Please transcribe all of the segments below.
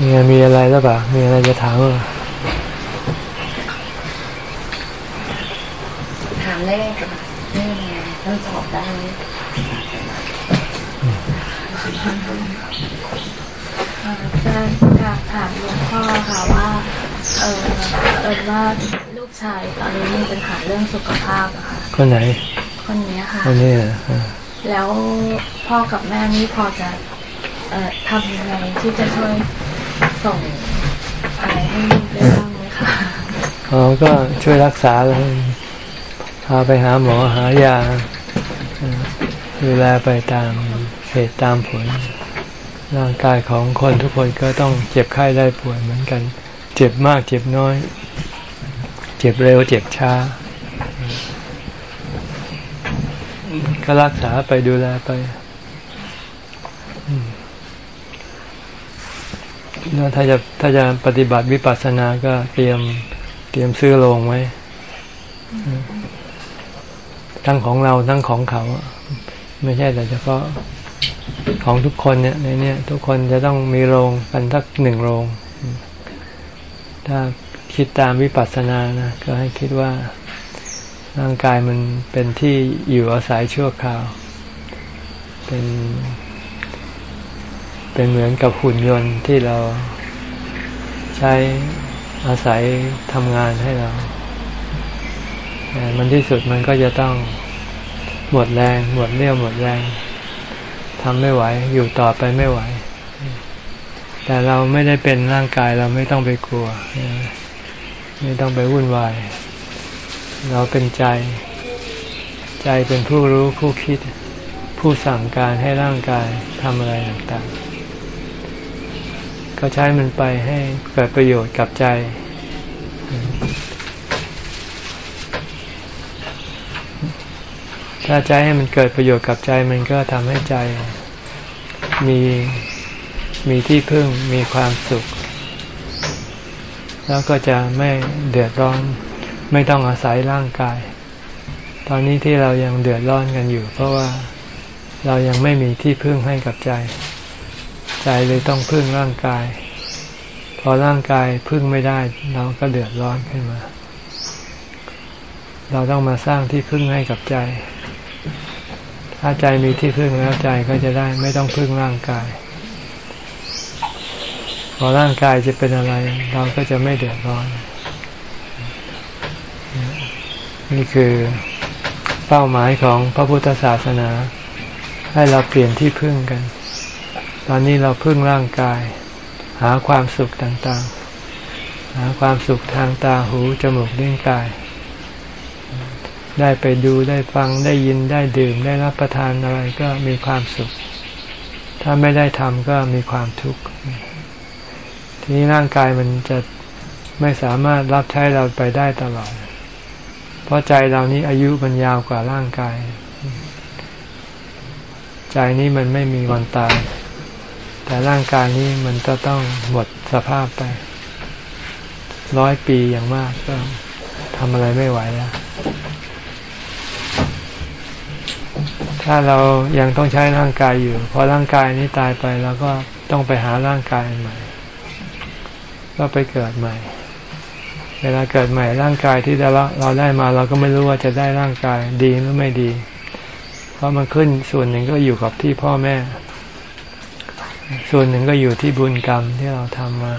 มีมีอะไรหรือเปล่ามีอะไรจะถามหรือถามเลขนี่ไงต้องตอบได้จะอยากถามหลวงพ่อค่ะว่า เออเออว่าลูกชายตอนนี้มีปัญหาเรื่องสุขภาพอะค่ะ คนไหน คนนี้ค่ะคนนี้อะแล้วพ่อกับแม่นี่พอจะเอ่อทำยังไงที่จะช่วย ส่งอะไรให้ได้บ้างไหมคะอ๋อก็ช่วยรักษาเลยพาไปหาหมอหายาดูแลไปตามเหตุตามผล ร่างกายของคนทุกคนก็ต้องเจ็บไข้ได้ป่วยเหมือนกัน เจ็บมากเจ็บน้อย เจ็บเร็วเจ็บช้า ก็รักษาไปดูแลไป แล้วถ้าจะถ้าจะปฏิบัติวิปัสสนาก็เตรียมเตรียมซื้อโรงไว้ ทั้งของเราทั้งของเขา ไม่ใช่แต่เฉพาะของทุกคนเนี่ยในนี้ทุกคนจะต้องมีโรงกันทักหนึ่งโรง ถ้าคิดตามวิปัสสนานะก็ให้คิดว่าร่างกายมันเป็นที่อยู่อาศัยชั่วคราว เป็น เป็นเหมือนกับหุ่นยนต์ที่เราใช้อาศัยทำงานให้เราแต่มันที่สุดมันก็จะต้องหมดแรง หมดเรี่ยวหมดแรงทำไม่ไหว อยู่ต่อไปไม่ไหว แต่เราไม่ได้เป็นร่างกายเราไม่ต้องไปกลัว ไม่ต้องไปวุ่นวาย เราเป็นใจ ใจเป็นผู้รู้ผู้คิด ผู้สั่งการให้ร่างกายทำอะไรต่างๆ ก็ใช้มันไปให้เกิดประโยชน์กับใจ ถ้าใจให้มันเกิดประโยชน์กับใจมันก็ทำให้ใจมีมีที่พึ่งมีความสุข แล้วก็จะไม่เดือดร้อนไม่ต้องอาศัยร่างกาย ตอนนี้ที่เรายังเดือดร้อนกันอยู่ เพราะว่าเรายังไม่มีที่พึ่งให้กับใจ ใจเลยต้องพึ่งร่างกาย พอร่างกายพึ่งไม่ได้ เราก็เดือดร้อนขึ้นมา เราต้องมาสร้างที่พึ่งให้กับใจ ถ้าใจมีที่พึ่งแล้วใจก็จะได้ไม่ต้องพึ่งร่างกาย พอร่างกายจะเป็นอะไร เราก็จะไม่เดือดร้อน นี่คือเป้าหมายของพระพุทธศาสนา ให้เราเปลี่ยนที่พึ่งกัน ตอนนี้เราพึ่งร่างกาย หาความสุขต่างๆ หาความสุขทางตาหูจมูกลิ้นกาย ได้ไปดูได้ฟังได้ยินได้ดื่มได้รับประทานอะไรก็มีความสุข ถ้าไม่ได้ทำก็มีความทุกข์ทีนี้ร่างกายมันจะไม่สามารถรับใช้เราไปได้ตลอด เพราะใจเรานี้อายุมันยาวกว่าร่างกาย ใจนี้มันไม่มีวันตาย แต่ร่างกายนี้มันจะต้องหมดสภาพไปร้อยปีอย่างมากก็ทำอะไรไม่ไหวแล้ว ถ้าเรายังต้องใช้ร่างกายอยู่ พอร่างกายนี้ตายไปเราก็ต้องไปหาร่างกายใหม่ ก็ไปเกิดใหม่ เวลาเกิดใหม่ร่างกายที่เราเราได้มาเราก็ไม่รู้ว่าจะได้ร่างกายดีหรือไม่ดี เพราะมันขึ้นส่วนหนึ่งก็อยู่กับที่พ่อแม่ ส่วนหนึ่งก็อยู่ที่บุญกรรมที่เราทำมา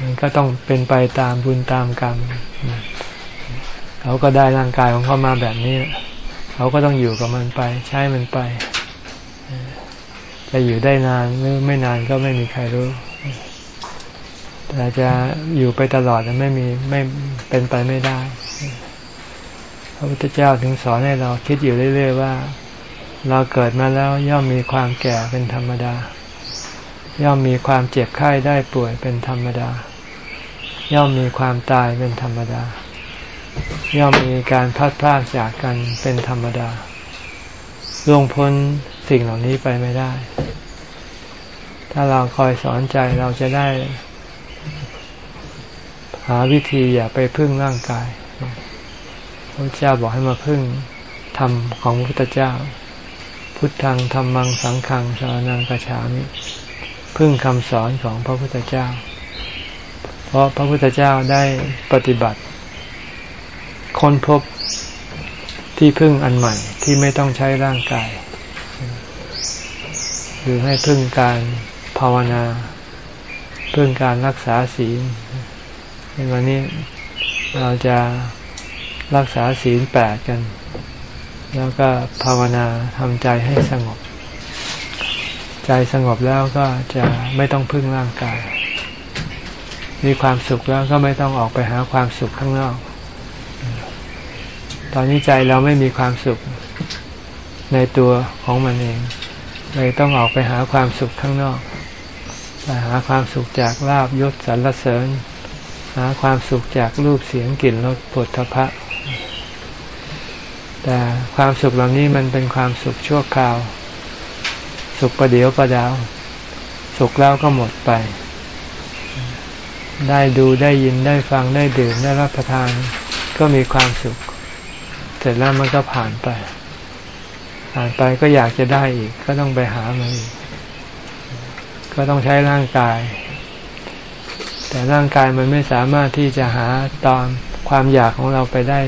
มันก็ต้องเป็นไปตามบุญตามกรรม เขาก็ได้ร่างกายของเขามาแบบนี้ เขาก็ต้องอยู่กับมันไป ใช้มันไปจะอยู่ได้นานหรือไม่นานก็ไม่มีใครรู้ แต่จะอยู่ไปตลอดไม่มีไม่เป็นไปไม่ได้ พระพุทธเจ้าถึงสอนให้เราคิดอยู่เรื่อย ๆ ว่า เราเกิดมาแล้วย่อมมีความแก่เป็นธรรมดา ย่อมมีความเจ็บไข้ได้ป่วยเป็นธรรมดา ย่อมมีความตายเป็นธรรมดา ย่อมมีการพัดพลากจากกันเป็นธรรมดาล่วงพ้นสิ่งเหล่านี้ไปไม่ได้ ถ้าเราคอยสอนใจเราจะได้ หาวิธีอย่าไปพึ่งร่างกายพระเจ้าบอกให้มาพึ่งธรรมของพระพุทธเจ้า พุทธังธรรมังสังขังสารนังกระฉามิพึ่งคำสอนของพระพุทธเจ้า เพราะพระพุทธเจ้าได้ปฏิบัติ ค้นพบที่พึ่งอันใหม่ที่ไม่ต้องใช้ร่างกาย คือให้พึ่งการภาวนา พึ่งการรักษาศีลในวันนี้เราจะรักษาศีลแปดกัน แล้วก็ภาวนาทำใจให้สงบ ใจสงบแล้วก็จะไม่ต้องพึ่งร่างกาย มีความสุขแล้วก็ไม่ต้องออกไปหาความสุขข้างนอก ตอนนี้ใจเราไม่มีความสุขในตัวของมันเองเลยต้องออกไปหาความสุขข้างนอกไปหาความสุขจากลาบยศสรรเสริญ หาความสุขจากรูปเสียงกลิ่นรสผลทพะ แต่ความสุขเหล่านี้มันเป็นความสุขชั่วคราว สุขประเดียวประดาว สุขแล้วก็หมดไป ได้ดูได้ยินได้ฟังได้ดื่มได้รับประทาน ก็มีความสุข เสร็จแล้วมันก็ผ่านไป ผ่านไปก็อยากจะได้อีก ก็ต้องไปหามาอีก ก็ต้องใช้ร่างกาย แต่ร่างกายมันไม่สามารถที่จะหาตามความอยากของเราไปได้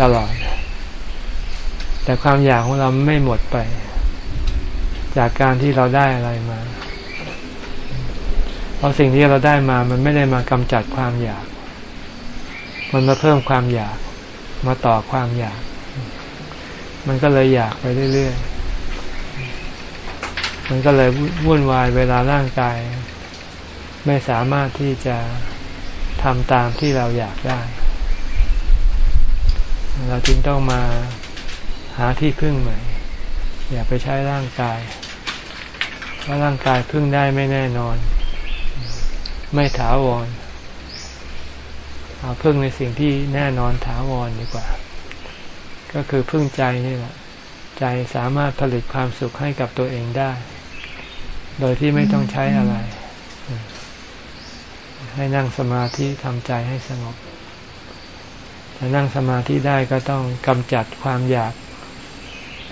ตลอด แต่ความอยากของเราไม่หมดไป จากการที่เราได้อะไรมา เพราะสิ่งที่เราได้มามันไม่ได้มากำจัดความอยาก มันมาเพิ่มความอยาก มาต่อความอยาก มันก็เลยอยากไปเรื่อยๆ มันก็เลยวุ่นวายเวลาร่างกาย ไม่สามารถที่จะทำตามที่เราอยากได้ เราจึงต้องมา หาที่พึ่งใหม่ อย่าไปใช้ร่างกาย เพราะร่างกายพึ่งได้ไม่แน่นอน ไม่ถาวรเอาพึ่งในสิ่งที่แน่นอนถาวรดีกว่า ก็คือพึ่งใจนี่แหละ ใจสามารถผลิตความสุขให้กับตัวเองได้ โดยที่ไม่ต้องใช้อะไร ให้นั่งสมาธิทำใจให้สงบจะนั่งสมาธิได้ก็ต้องกำจัดความอยาก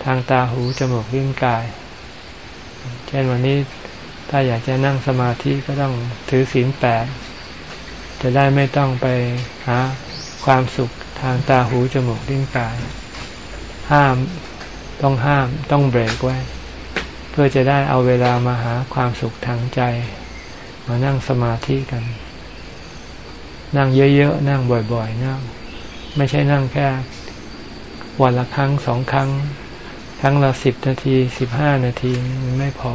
ทางตาหูจมูกลิ้นกาย เช่นวันนี้ถ้าอยากจะนั่งสมาธิก็ต้องถือศีลแปดจะได้ไม่ต้องไปหาความสุขทางตาหูจมูกลิ้นกาย ห้ามต้องห้ามต้องเบรกไว้ เพื่อจะได้เอาเวลามาหาความสุขทางใจ มานั่งสมาธิกัน นั่งเยอะๆ นั่งบ่อยๆ นั่ง ไม่ใช่นั่งแค่ วันละครั้งสองครั้ง ครั้งละสิบนาทีสิบห้านาทีมันไม่พอ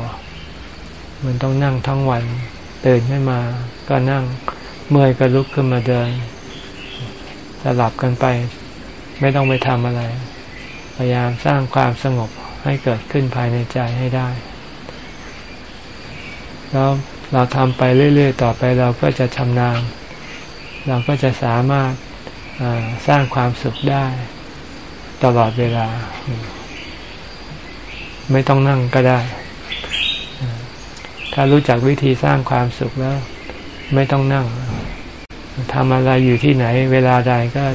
มันต้องนั่งทั้งวันตื่นขึ้นมาก็นั่งเมื่อยก็ลุกขึ้นมาเดินสลับกันไป ไม่ต้องไปทำอะไร พยายามสร้างความสงบให้เกิดขึ้นภายในใจให้ได้ แล้วเราทำไปเรื่อยๆ ต่อไปเราก็จะชำนาญเราก็จะสามารถสร้างความสุขได้ตลอดเวลา ไม่ต้องนั่งก็ได้ ถ้ารู้จักวิธีสร้างความสุขแล้ว ไม่ต้องนั่งทำอะไรอยู่ที่ไหน เวลาใดก็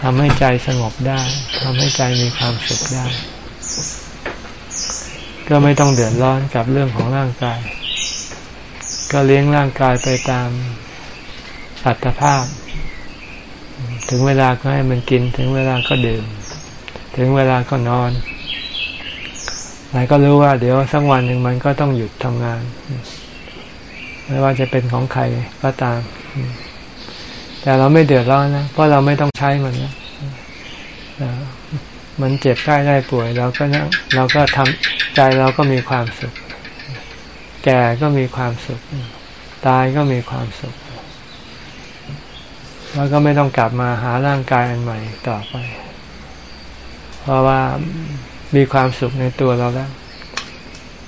ทำให้ใจสงบได้ทำให้ใจมีความสุขได้ ก็ไม่ต้องเดือดร้อนกับเรื่องของร่างกาย ก็เลี้ยงร่างกายไปตามอัตภาพ ถึงเวลาก็ให้มันกิน ถึงเวลาก็ดื่ม ถึงเวลาก็นอน แต่ก็รู้ว่าเดี๋ยวสักวันหนึ่งมันก็ต้องหยุดทำงาน ไม่ว่าจะเป็นของใครก็ตาม แต่เราไม่เดือดร้อนนะ เพราะเราไม่ต้องใช้มันนะมันเจ็บใกล้ได้ป่วยเราก็นะเราก็ทำใจเราก็มีความสุข แก่ก็มีความสุข ตายก็มีความสุข แล้วก็ไม่ต้องกลับมาหาร่างกายอันใหม่ต่อไป เพราะว่า มีความสุขในตัวเราแล้ว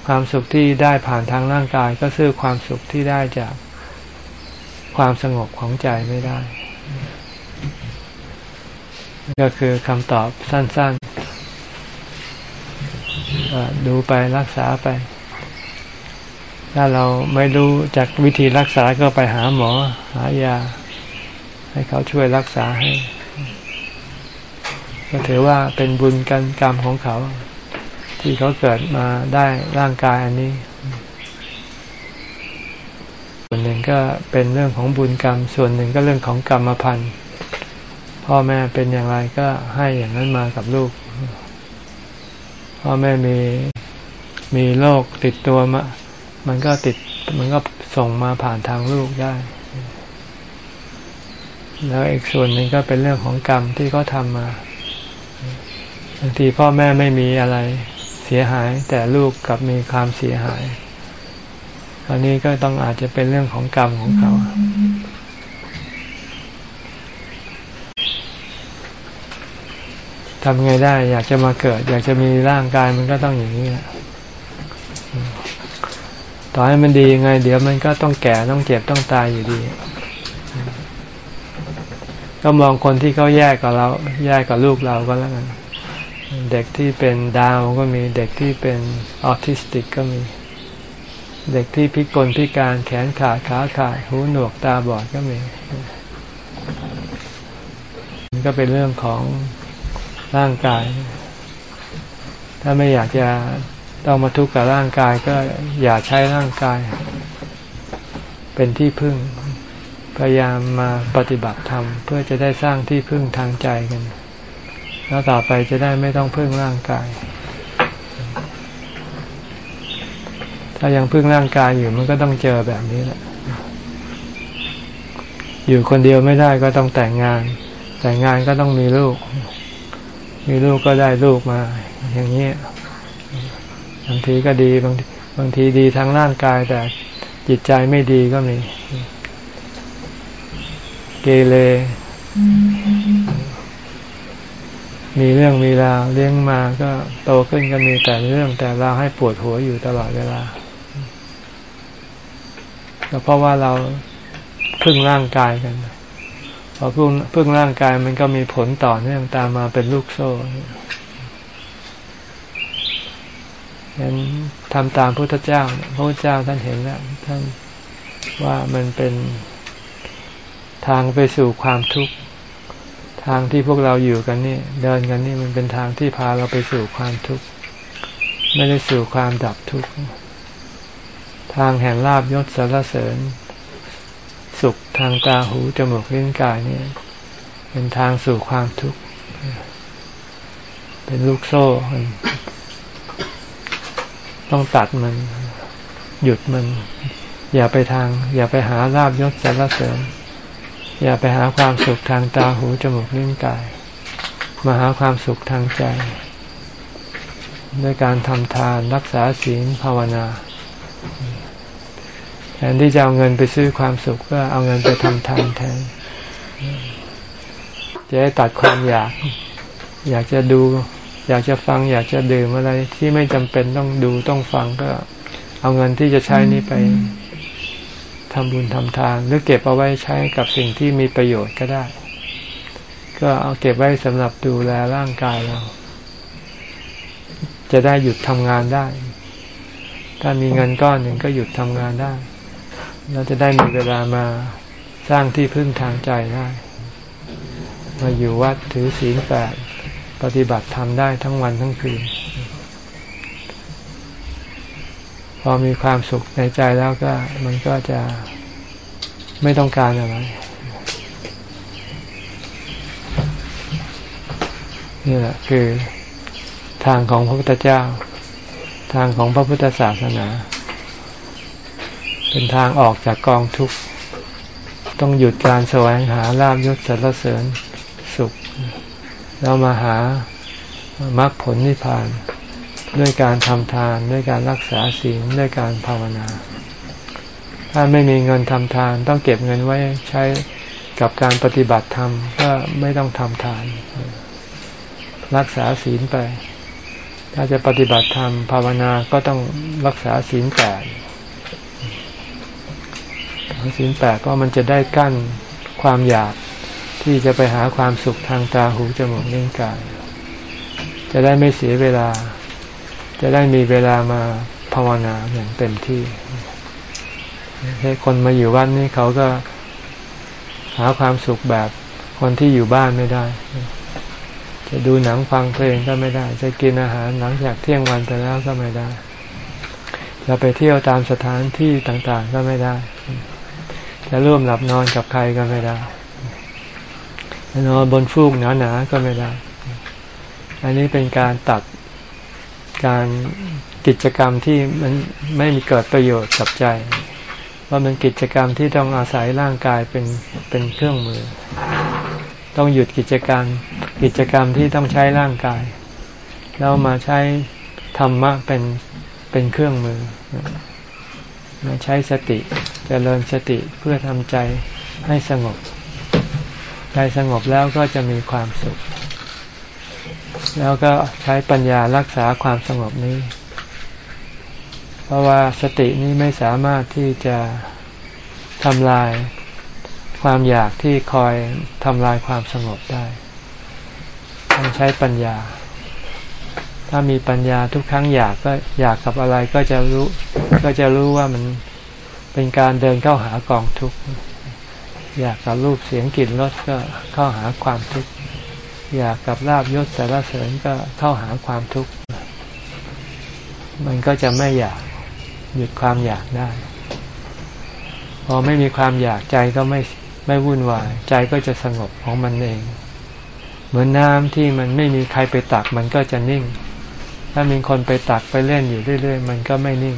ความสุขที่ได้ผ่านทางร่างกายก็ซื้อความสุขที่ได้จากความสงบของใจไม่ได้ ก็คือคำตอบสั้นๆ ดูไปรักษาไป ถ้าเราไม่รู้จากวิธีรักษาก็ไปหาหมอ หายา ให้เขาช่วยรักษาให้ ก็ถือว่าเป็นบุญกันกรรมของเขา ที่เขาเกิดมาได้ร่างกายอันนี้ ส่วนหนึ่งก็เป็นเรื่องของบุญกรรม ส่วนหนึ่งก็เรื่องของกรรมพันธ์พ่อแม่เป็นอย่างไรก็ให้อย่างนั้นมากับลูก พ่อแม่มีมีโรคติดตัวมา มันก็ติดมันก็ส่งมาผ่านทางลูกได้ แล้วอีกส่วนหนึ่งก็เป็นเรื่องของกรรมที่เขาทำมา บางทีพ่อแม่ไม่มีอะไรเสียหาย แต่ลูกกลับมีความเสียหาย อันนี้ก็ต้องอาจจะเป็นเรื่องของกรรมของเขา ทำไงได้ อยากจะมาเกิด อยากจะมีร่างกายมันก็ต้องอย่างนี้แหละต่อให้มันดียังไง เดี๋ยวมันก็ต้องแก่ต้องเจ็บต้องตายอยู่ดี ก็มองคนที่เขาแยกกับเรา แยกกับลูกเราก็แล้วกัน เด็กที่เป็นดาวก็มีเด็กที่เป็นออทิสติกก็มี เด็กที่พิกลพิการแขนขาดขาขาดหูหนวกตาบอดก็มีมันก็เป็นเรื่องของร่างกาย ถ้าไม่อยากจะต้องมาทุกข์กับร่างกายก็อย่าใช้ร่างกาย เป็นที่พึ่ง พยายามมาปฏิบัติธรรมเพื่อจะได้สร้างที่พึ่งทางใจกัน แล้วต่อไปจะได้ไม่ต้องพึ่งร่างกาย ถ้ายังพึ่งร่างกายอยู่มันก็ต้องเจอแบบนี้แหละ อยู่คนเดียวไม่ได้ก็ต้องแต่งงาน แต่งงานก็ต้องมีลูก มีลูกก็ได้ลูกมา อย่างนี้บางทีก็ดีบางบางทีดีทางร่างกายแต่จิตใจไม่ดีก็มี เกเร มีเรื่องมีราวเลี้ยงมาก็โตขึ้นก็มีแต่เรื่องแต่เราให้ปวดหัวอยู่ตลอดเวลาก็เพราะว่าเราพึ่งร่างกายกันพอพึ่งพึ่งร่างกายมันก็มีผลต่อเนื่องตามมาเป็นลูกโซ่งั้นทำตามพระพุทธเจ้าพระพุทธเจ้าท่านเห็นแล้วท่านว่ามันเป็นทางไปสู่ความทุกข์ ทางที่พวกเราอยู่กันนี่ เดินกันนี่มันเป็นทางที่พาเราไปสู่ความทุกข์ไม่ได้สู่ความดับทุกข์ทางแห่งลาบยศสารเสริญ สุขทางตาหูจมูกลิ้นกายนี่เป็นทางสู่ความทุกข์เป็นลูกโซ่ต้องตัดมัน หยุดมัน อย่าไปทาง อย่าไปหาลาบยศสรรเสริญ อย่าไปหาความสุขทางตาหูจมูกลิ้นกาย มาหาความสุขทางใจ ด้วยการทำทานรักษาศีลภาวนาแทนที่จะเอาเงินไปซื้อความสุขก็เอาเงินไปทำทานแทนจะให้ตัดความอยาก อยากจะดู อยากจะฟัง อยากจะดื่มอะไรที่ไม่จำเป็นต้องดูต้องฟังก็ เอาเงินที่จะใช้นี้ไป ทำบุญทำทาน หรือเก็บเอาไว้ใช้กับสิ่งที่มีประโยชน์ก็ได้ ก็เอาเก็บไว้สำหรับดูแลร่างกายเรา จะได้หยุดทำงานได้ ถ้ามีเงินก้อนหนึ่งก็หยุดทำงานได้ เราจะได้มีเวลามาสร้างที่พึ่งทางใจได้ มาอยู่วัดถือศีลแปดปฏิบัติทำได้ทั้งวันทั้งคืน พอมีความสุขในใจแล้วก็ มันก็จะไม่ต้องการอะไรนี่แหละคือทางของพระพุทธเจ้า ทางของพระพุทธศาสนา เป็นทางออกจากกองทุกข์ ต้องหยุดการแสวงหาลาบยศสรรเสริญสุข แล้วมาหามรรคผลนิพพาน ด้วยการทำทานด้วยการรักษาศีลด้วยการภาวนา ถ้าไม่มีเงินทำทาน ต้องเก็บเงินไว้ใช้กับการปฏิบัติธรรมก็ไม่ต้องทำทาน รักษาศีลไป ถ้าจะปฏิบัติธรรมภาวนาก็ต้องรักษาศีลแปดศีลแปดก็มันจะได้กั้นความอยากที่จะไปหาความสุขทางตาหูจมูกลิ้นกาย จะได้ไม่เสียเวลา จะได้มีเวลามาภาวนาอย่างเต็มที่ให้คนมาอยู่วัดนนี่เขาก็หาความสุขแบบคนที่อยู่บ้านไม่ได้ จะดูหนังฟังเพลงก็ไม่ได้ จะกินอาหารหลังจากเที่ยงวันไปแล้วก็ไม่ได้ จะไปเที่ยวตามสถานที่ต่างๆก็ไม่ได้ จะร่วมหลับนอนกับใครก็ไม่ได้นอนบนฟูกหนาๆก็ไม่ได้ อันนี้เป็นการตัด การกิจกรรมที่มันไม่มีเกิดประโยชน์กับใจ ว่ามันกิจกรรมที่ต้องอาศัยร่างกายเป็นเป็นเครื่องมือ ต้องหยุดกิจกรรมกิจกรรมที่ต้องใช้ร่างกาย แล้วมาใช้ธรรมะเป็นเป็นเครื่องมือมาใช้สติจเจริญสติเพื่อทำใจให้สงบ ใจสงบแล้วก็จะมีความสุข แล้วก็ใช้ปัญญารักษาความสงบนี้ เพราะว่าสตินี้ไม่สามารถที่จะทำลายความอยากที่คอยทำลายความสงบได้ ต้องใช้ปัญญา ถ้ามีปัญญาทุกครั้งอยากก็อยากกับอะไรก็จะรู้ ก็จะรู้ว่ามันเป็นการเดินเข้าหากองทุกข์ อยากกับรูปเสียงกลิ่นรสก็เข้าหาความทุกข์ อยากกับลาบยศสารเสริญก็เข้าหาความทุกข์ มันก็จะไม่อยากหยุดความอยากได้ พอไม่มีความอยากใจก็ไม่ไม่วุ่นวาย ใจก็จะสงบของมันเอง เหมือนน้ำที่มันไม่มีใครไปตักมันก็จะนิ่ง ถ้ามีคนไปตักไปเล่นอยู่เรื่อยๆ มันก็ไม่นิ่ง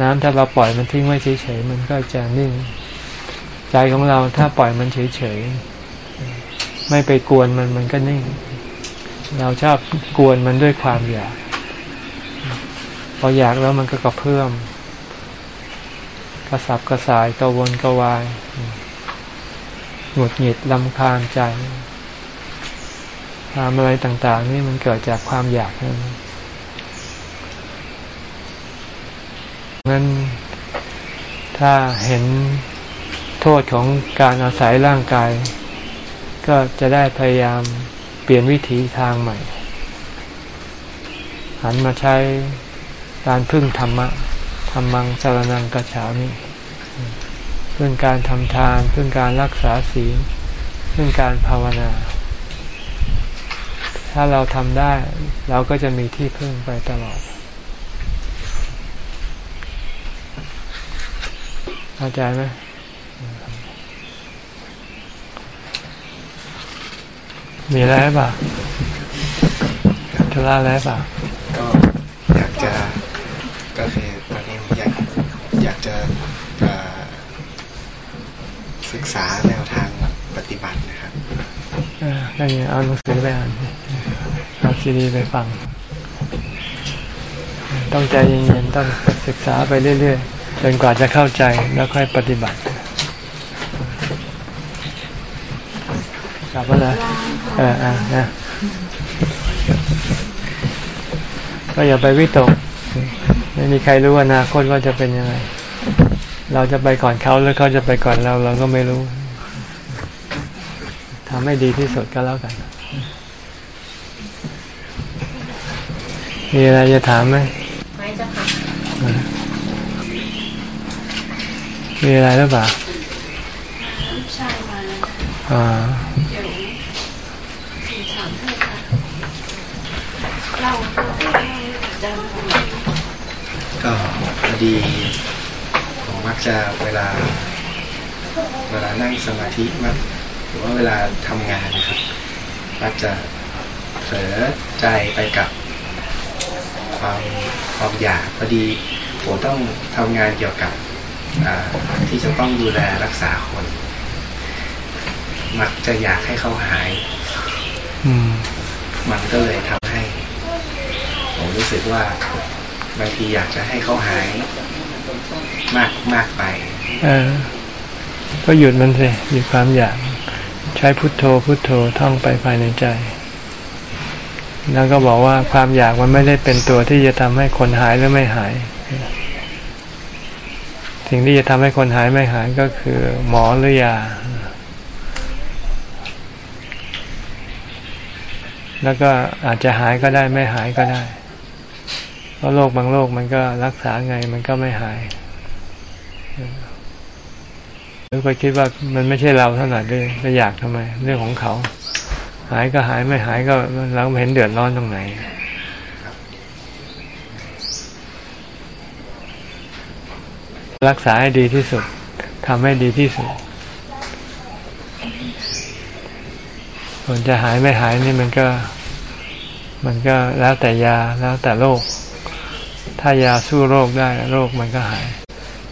น้ำถ้าเราปล่อยมันทิ้งไว้เฉยๆมันก็จะนิ่ง ใจของเราถ้าปล่อยมันเฉยๆ ไม่ไปกวนมันมันก็นิ่ง เราชอบกวนมันด้วยความอยาก พออยากแล้วมันก็กระเพื่อมกระสับกระสายกระวนกระวายหงุดหงิดลำคาญใจทำอะไรต่างๆ นี่มันเกิดจากความอยากนั่นงั้นถ้าเห็นโทษของการอาศัยร่างกาย ก็จะได้พยายามเปลี่ยนวิถีทางใหม่ หันมาใช้การพึ่งธรรมะธรรมังสารนังกระฉามิพึ่งการทำทาน พึ่งการรักษาศีลพึ่งการภาวนา ถ้าเราทำได้ เราก็จะมีที่พึ่งไปตลอดเข้าใจไหม มีอะไรป่ะธุระอะไรป่ะก็อยากจะก็คือตอนนี้อยากอยากจะศึกษาแนวทางปฏิบัตินะครับอ่าได้ไงเอาหนังสือไปอ่านเอาซีดีไปฟัง ต้องใจเย็นๆต้องศึกษาไปเรื่อยๆจนกว่าจะเข้าใจแล้วค่อยปฏิบัติ ลับมาเลยเอออ่านะก็อย่าไปวิตก ไม่มีใครรู้ว่าอนาคตว่าจะเป็นยังไง เราจะไปก่อนเขาหรือเขาจะไปก่อนเรา เราก็ไม่รู้ทำให้ดีที่สุดก็แล้วกัน มีอะไรจะถามไหม ไม่จะค่ะ มีอะไรหรือเปล่าใช่มาอ่าเดี๋ยวถามให้ค่ะเราก็พอ ดีผมมักจะเวลา เวลานั่งสมาธิมักหรือว่าเวลาทำงานนะครับมักจะเผลอใจไปกับความความอยากพอดีผมต้องทำงานเกี่ยวกับที่จะต้องดูแลรักษาคน มักจะอยากให้เขาหายมันก็เลยทำให้ ผมรู้สึกว่า บางทีอยากจะให้เขาหายมากมากไป เออ ก็หยุดมันสิหยุดความอยาก ใช้พุทโธพุทโธท่องไปภายในใจ แล้วก็บอกว่าความอยากมันไม่ได้เป็นตัวที่จะทำให้คนหายหรือไม่หาย สิ่งที่จะทำให้คนหายไม่หายก็คือ หมอหรือยา แล้วก็อาจจะหายก็ได้ไม่หายก็ได้ เพราะโรคบางโรคมันก็รักษาไงมันก็ไม่หายหรือไปคิดว่ามันไม่ใช่เราเท่าไหร่ด้วยจะอยากทำไม เรื่องของเขา หายก็หายไม่หายก็เราเห็นเดือดร้อนตรงไหนรักษาให้ดีที่สุดทำให้ดีที่สุด ส่วนจะหายไม่หายนี่มันก็ มันก็แล้วแต่ยาแล้วแต่โรค ถ้ายาสู้โรคได้โรคมันก็หาย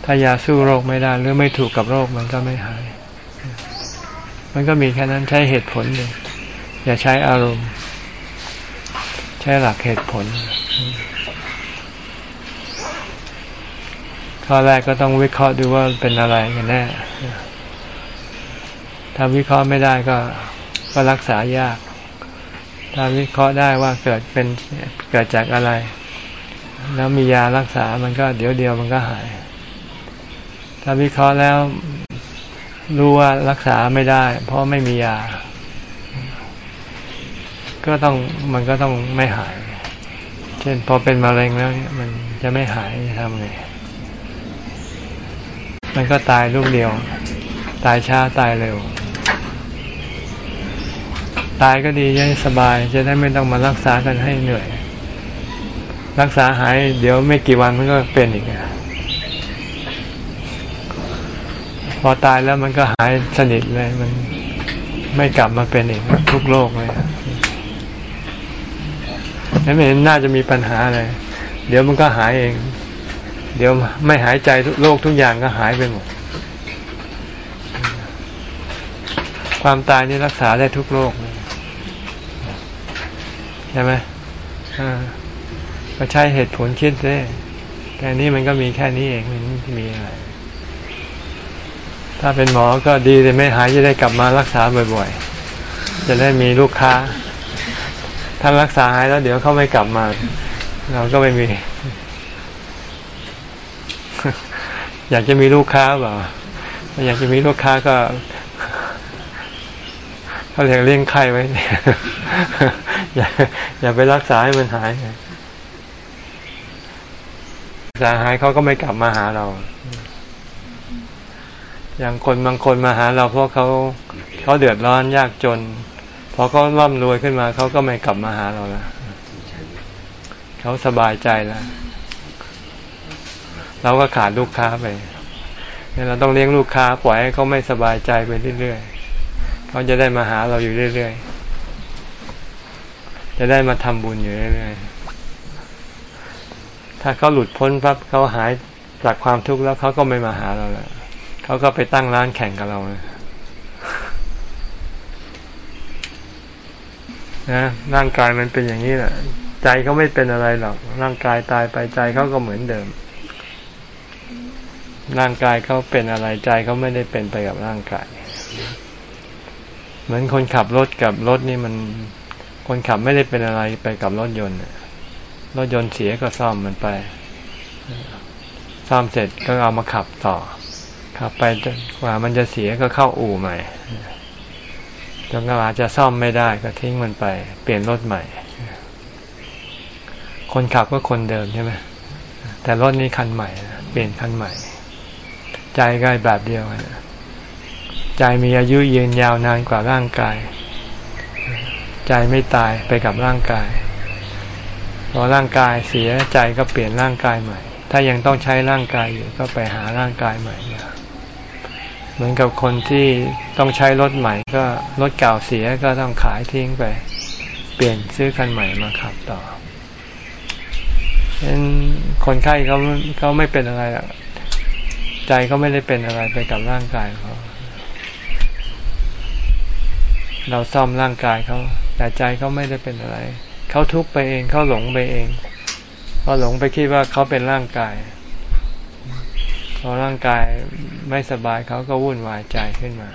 ถ้ายาสู้โรคไม่ได้หรือไม่ถูกกับโรคมันก็ไม่หาย มันก็มีแค่นั้นใช้เหตุผลเลยอย่าใช้อารมณ์ ใช้หลักเหตุผล ข้อแรกก็ต้องวิเคราะห์ดูว่าเป็นอะไรกันแน่ถ้าวิเคราะห์ไม่ได้ก็ก็รักษายาก ถ้าวิเคราะห์ได้ว่าเกิดเป็นเกิดจากอะไร แล้วมียารักษามันก็เดี๋ยวเดียวมันก็หาย ถ้าวิเคราะห์แล้วรู้ว่ารักษาไม่ได้ เพราะไม่มียา ก็ต้องมันก็ต้องไม่หาย เช่นพอเป็นมะเร็งแล้วเนี่ยมันจะไม่หายทำไงมันก็ตายลูกเดียว ตายช้าตายเร็ว ตายก็ดียังสบายจะได้ไม่ต้องมารักษากันให้เหนื่อย รักษาหาย เดี๋ยวไม่กี่วันมันก็เป็นอีกพอตายแล้วมันก็หายสนิทเลยมันไม่กลับมาเป็นอีกทุกโรคเลยไม่เห็นน่าจะมีปัญหาอะไรเดี๋ยวมันก็หายเอง เดี๋ยวไม่หายใจโรคทุกอย่างก็หายไปหมด ความตายนี่รักษาได้ทุกโรคเลยช่ไหม ก็ใช้เหตุผลคิดเลยแค่นี้มันก็มีแค่นี้เองมันมีอะไร ถ้าเป็นหมอก็ดีเลยไม่หายจะได้กลับมารักษาบ่อยๆ จะได้มีลูกค้า ถ้ารักษาหายแล้วเดี๋ยวเขาไม่กลับมา เราก็ไม่มี อยากจะมีลูกค้าเปล่าอยากจะมีลูกค้าก็เขาเรียกเลี้ยงไข้ไว้ อย่าอย่าไปรักษาให้มันหาย ษาหายเขาก็ไม่กลับมาหาเรา อย่างคนบางคนมาหาเราเพราะเขาเขาเดือดร้อนยากจนพอเขาร่ำรวยขึ้นมาเขาก็ไม่กลับมาหาเราล้วเขาสบายใจแล้วเราก็ขาดลูกค้าไปเนี่ยเราต้องเลี้ยงลูกค้าปล่อยให้เขาไม่สบายใจไปเรื่อยๆเขาจะได้มาหาเราอยู่เรื่อยๆจะได้มาทำบุญอยู่เรื่อยๆ ถ้าเขาหลุดพ้นปั๊บเขาหายจากความทุกข์แล้วเขาก็ไม่มาหาเราแล้วเขาก็ไปตั้งร้านแข่งกับเรานะร่างกายมันเป็นอย่างนี้แหละใจเขาไม่เป็นอะไรหรอก ร่างกายตายไปใจเขาก็เหมือนเดิม ร่างกายเขาเป็นอะไรใจเขาไม่ได้เป็นไปกับร่างกาย เหมือนคนขับรถกับรถนี่มัน คนขับไม่ได้เป็นอะไรไปกับรถยนต์ รถยนต์เสียก็ซ่อมมันไปซ่อมเสร็จก็เอามาขับต่อ ขับไปจนกว่ามันจะเสียก็เข้าอู่ใหม่จนกว่าจะซ่อมไม่ได้ก็ทิ้งมันไป เปลี่ยนรถใหม่ คนขับก็คนเดิมใช่ไหมแต่รถนี้คันใหม่ เปลี่ยนคันใหม่ ใจก็แบบเดียวกันใจมีอายุยืนยาวนานกว่าร่างกาย ใจไม่ตายไปกับร่างกาย อร่างกายเสียใจก็เปลี่ยนร่างกายใหม่ ถ้ายังต้องใช้ร่างกายอยู่ก็ไปหาร่างกายใหม่มาเหมือนกับคนที่ต้องใช้รถใหม่ ก็รถเก่าเสียก็ต้องขายทิ้งไป เปลี่ยนซื้อคันใหม่มาขับต่อเห็นคนไข้เขาเขาไม่เป็นอะไรใจเขาไม่ได้เป็นอะไรไปกับร่างกายเขาเราซ่อมร่างกายเขาแต่ใจเขาไม่ได้เป็นอะไร เขาทุกข์ไปเองเขาหลงไปเองเขาหลงไปคิดว่าเขาเป็นร่างกาย พอร่างกายไม่สบายเขาก็วุ่นวายใจขึ้นมา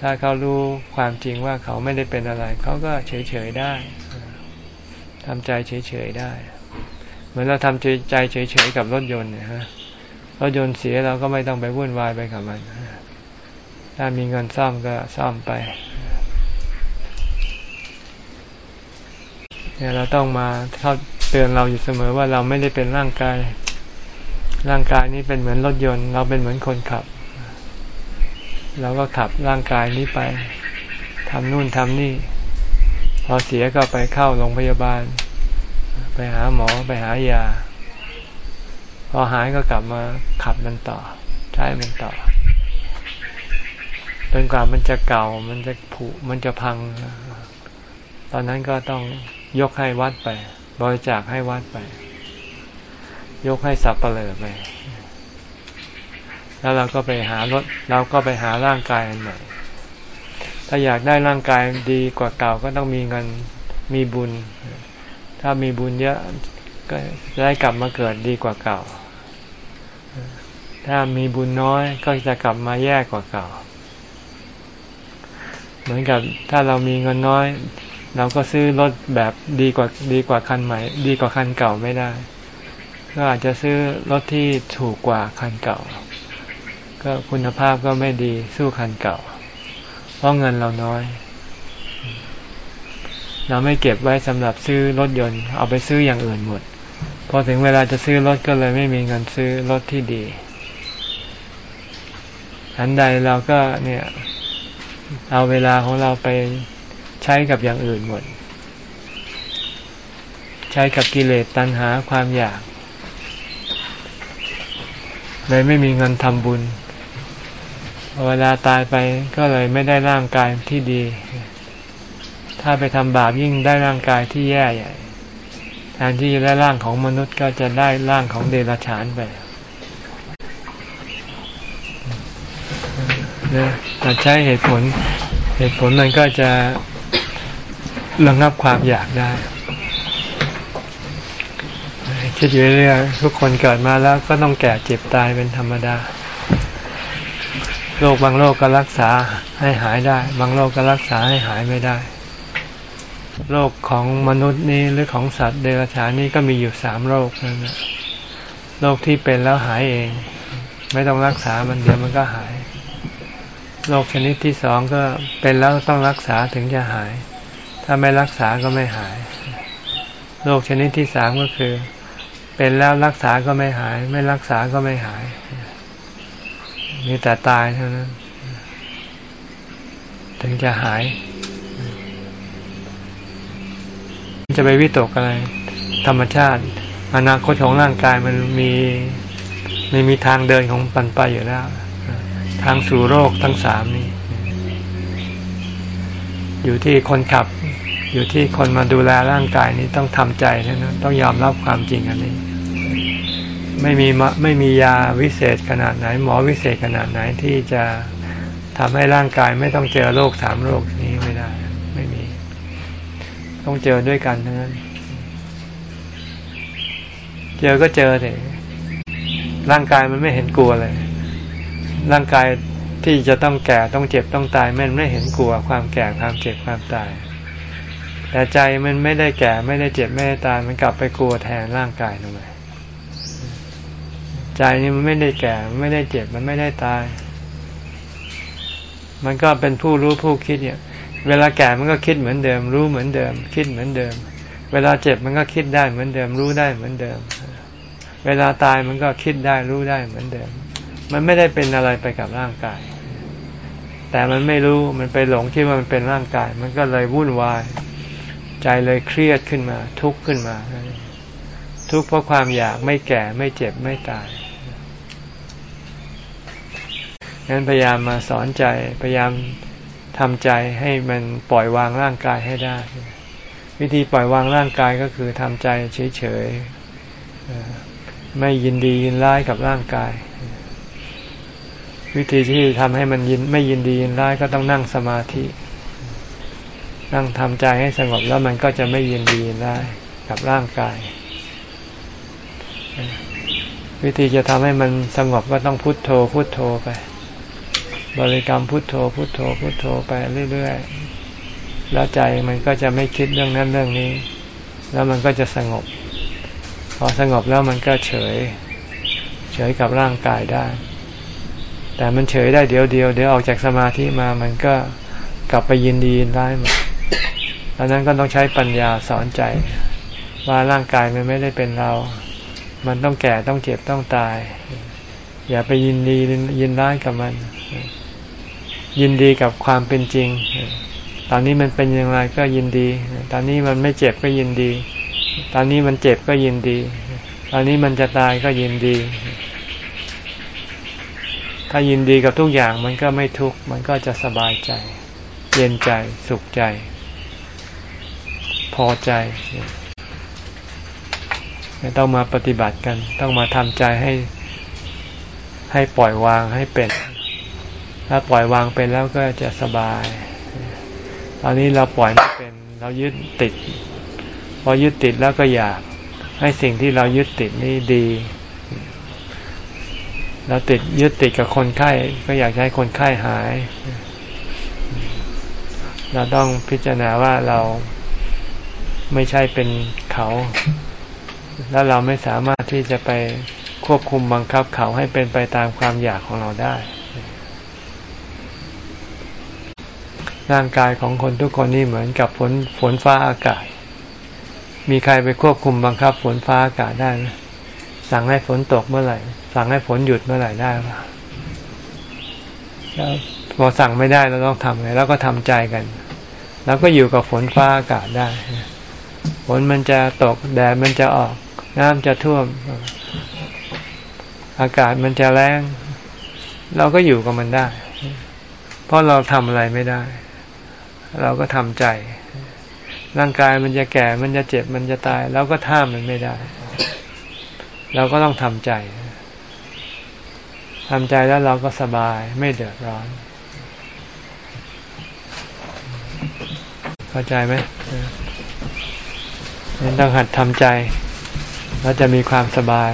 ถ้าเขารู้ความจริงว่าเขาไม่ได้เป็นอะไร เขาก็เฉยๆได้ทำใจเฉยๆได้ เหมือนเราทำใจเฉยๆกับรถยนต์เนี่ยฮะรถยนต์เสียเราก็ไม่ต้องไปวุ่นวายไปกับมัน ถ้ามีเงินซ่อมก็ซ่อมไป เนี่ยเราต้องมาเข้าเตือนเราอยู่เสมอว่าเราไม่ได้เป็นร่างกาย ร่างกายนี้เป็นเหมือนรถยนต์ เราเป็นเหมือนคนขับ เราก็ขับร่างกายนี้ไปทำนู่นทำนี่ พอเสียก็ไปเข้าโรงพยาบาล ไปหาหมอไปหายา พอหายก็กลับมาขับมันต่อชช้มันต่อจนกว่ามันจะเก่ามันจะผุมันจะพัง ตอนนั้นก็ต้อง ยกให้วัดไป บริจาคให้วัดไป ยกให้สับเปลือไป แล้วเราก็ไปหารถเราก็ไปหาร่างกายอันใหม่ ถ้าอยากได้ร่างกายดีกว่าเก่าก็ต้องมีเงินมีบุญ ถ้ามีบุญเยอะก็จะได้กลับมาเกิดดีกว่าเก่า ถ้ามีบุญน้อยก็จะกลับมาแย่กว่าเก่า เหมือนกับถ้าเรามีเงินน้อย เราก็ซื้อรถแบบดีกว่าดีกว่าคันใหม่ ดีกว่าคันเก่าไม่ได้ ก็อาจจะซื้อรถที่ถูกกว่าคันเก่า ก็คุณภาพก็ไม่ดีสู้คันเก่า เพราะเงินเราน้อย เราไม่เก็บไว้สำหรับซื้อรถยนต์ เอาไปซื้ออย่างอื่นหมดพอถึงเวลาจะซื้อรถก็เลยไม่มีเงินซื้อรถที่ดีอันใดเราก็เนี่ย เอาเวลาของเราไป ใช้กับอย่างอื่นหมด ใช้กับกิเลสตัณหาความอยาก เลยไม่มีเงินทำบุญ เวลาตายไปก็เลยไม่ได้ร่างกายที่ดี ถ้าไปทำบาปยิ่งได้ร่างกายที่แย่ใหญ่แทนที่จะได้ร่างของมนุษย์ก็จะได้ร่างของเดรัจฉานไปเนี่ยแต่ใช้เหตุผล เหตุผลมันก็จะ ระงับความอยากได้คิดอยู่เรื่อยทุกคนเกิดมาแล้วก็ต้องแก่เจ็บตายเป็นธรรมดาโรคบางโรคก็รักษาให้หายได้ บางโรคก็รักษาให้หายไม่ได้โรคของมนุษย์นี้หรือของสัตว์เดรัจฉานนี้ก็มีอยู่สามโรคนั่นแหละโรคที่เป็นแล้วหายเอง ไม่ต้องรักษามันเดี๋ยวมันก็หายโรคชนิดที่สองก็เป็นแล้วต้องรักษาถึงจะหาย ถ้าไม่รักษาก็ไม่หาย โรคชนิดที่สามก็คือ เป็นแล้วรักษาก็ไม่หาย ไม่รักษาก็ไม่หาย มีแต่ตายเท่านั้น ถึงจะหาย จะไปวิตกอะไร ธรรมชาติ อนาคตของร่างกายมันมีไม่มีทางเดินของปันไปอยู่แล้ว ทางสู่โรคทั้งสามนี้ อยู่ที่คนขับ อยู่ที่คนมาดูแลร่างกายนี้ต้องทำใจนะต้องยอมรับความจริงอันนี้ ไม่มีไม่มียาวิเศษขนาดไหน หมอวิเศษขนาดไหนที่จะทำให้ร่างกายไม่ต้องเจอโรคสามโรคนี้ไม่ได้ ไม่มี ต้องเจอด้วยกันทั้งนั้น เจอก็เจอเลยร่างกายมันไม่เห็นกลัวเลย ร่างกายที่จะต้องแก่ต้องเจ็บต้องตายมันไม่เห็นกลัวความแก่ความเจ็บความตาย แต่ใจมันไม่ได้แก่ไม่ได้เจ็บไม่ได้ตายมันกลับไปกลัวแทนร่างกายทำไมใจนี่มันไม่ได้แก่ไม่ได้เจ็บมันไม่ได้ตาย มันก็เป็นผู้รู้ผู้คิดเนี่ย เวลาแก่มันก็คิดเหมือนเดิม รู้เหมือนเดิม คิดเหมือนเดิม เวลาเจ็บมันก็คิดได้เหมือนเดิม รู้ได้เหมือนเดิม เวลาตายมันก็คิดได้รู้ได้เหมือนเดิม มันไม่ได้เป็นอะไรไปกับร่างกาย แต่มันไม่รู้มันไปหลงคิดว่ามันเป็นร่างกาย มันก็เลยวุ่นวาย ใจเลยเครียดขึ้นมา ทุกข์ขึ้นมา ทุกข์เพราะความอยากไม่แก่ไม่เจ็บไม่ตายงั้นพยายามมาสอนใจพยายามทำใจให้มันปล่อยวางร่างกายให้ได้ วิธีปล่อยวางร่างกายก็คือทำใจเฉยๆไม่ยินดียินร้ายกับร่างกาย วิธีที่ทำให้มันยินไม่ยินดียินร้ายก็ต้องนั่งสมาธิ นั่งทำใจให้สงบแล้วมันก็จะไม่ยินดียินร้กับร่างกาย วิธีจะทำให้มันสงบก็ต้องพุโทโธพุโทโธไป บริกรรมพุทโธพุทโธพุทโธไปเรื่อยๆแล้วใจมันก็จะไม่คิดเรื่องนั้นเรื่องนี้ แล้วมันก็จะสงบ พอสงบแล้วมันก็เฉย เฉยกับร่างกายได้ แต่มันเฉยได้เดี๋ยวเดียวเดี๋ยวออกจากสมาธิมามันก็กลับไปยินดียินร้หมด ดังนั้นก็ต้องใช้ปัญญาสอนใจ ว่าร่างกายมันไม่ได้เป็นเรา มันต้องแก่ต้องเจ็บต้องตาย อย่าไปยินดียินร้ายกับมัน ยินดีกับความเป็นจริง ตอนนี้มันเป็นอย่างไรก็ยินดี ตอนนี้มันไม่เจ็บก็ยินดี ตอนนี้มันเจ็บก็ยินดี ตอนนี้มันจะตายก็ยินดี ถ้ายินดีกับทุกอย่างมันก็ไม่ทุกข์ มันก็จะสบายใจ เย็นใจ สุขใจ อใจ ต้องมาปฏิบัติกัน ต้องมาทำใจให้ให้ปล่อยวางให้เป็น ถ้าปล่อยวางเป็นแล้วก็จะสบาย ตอนนี้เราปล่อยไม่เป็น เรายึดติด พอยึดติดแล้วก็อยากให้สิ่งที่เรายึดติดนี่ดีเราติดยึดติดกับคนไข้ก็อยากให้คนไข้หาย เราต้องพิจารณาว่าเรา ไม่ใช่เป็นเขา แล้วเราไม่สามารถที่จะไปควบคุมบังคับเขาให้เป็นไปตามความอยากของเราได้ ร่างกายของคนทุกคนนี่เหมือนกับฝนฝนฟ้าอากาศ มีใครไปควบคุมบังคับฝนฟ้าอากาศได้ไหมสั่งให้ฝนตกเมื่อไหร่ สั่งให้ฝนหยุดเมื่อไหร่ได้ปะแล้วพอสั่งไม่ได้เราต้องทำไง แล้วก็ทำใจกัน แล้วก็อยู่กับฝนฟ้าอากาศได้ ฝนมันจะตกแดดมันจะออก น้ำจะท่วม อากาศมันจะแรงเราก็อยู่กับมันได้ เพราะเราทำอะไรไม่ได้ เราก็ทำใจ ร่างกายมันจะแก่มันจะเจ็บมันจะตายเราก็ท่ามมันไม่ได้ เราก็ต้องทำใจทำใจแล้วเราก็สบายไม่เดือดร้อน เข้าใจไหม นั่นต้องหัดทำใจ แล้วจะมีความสบาย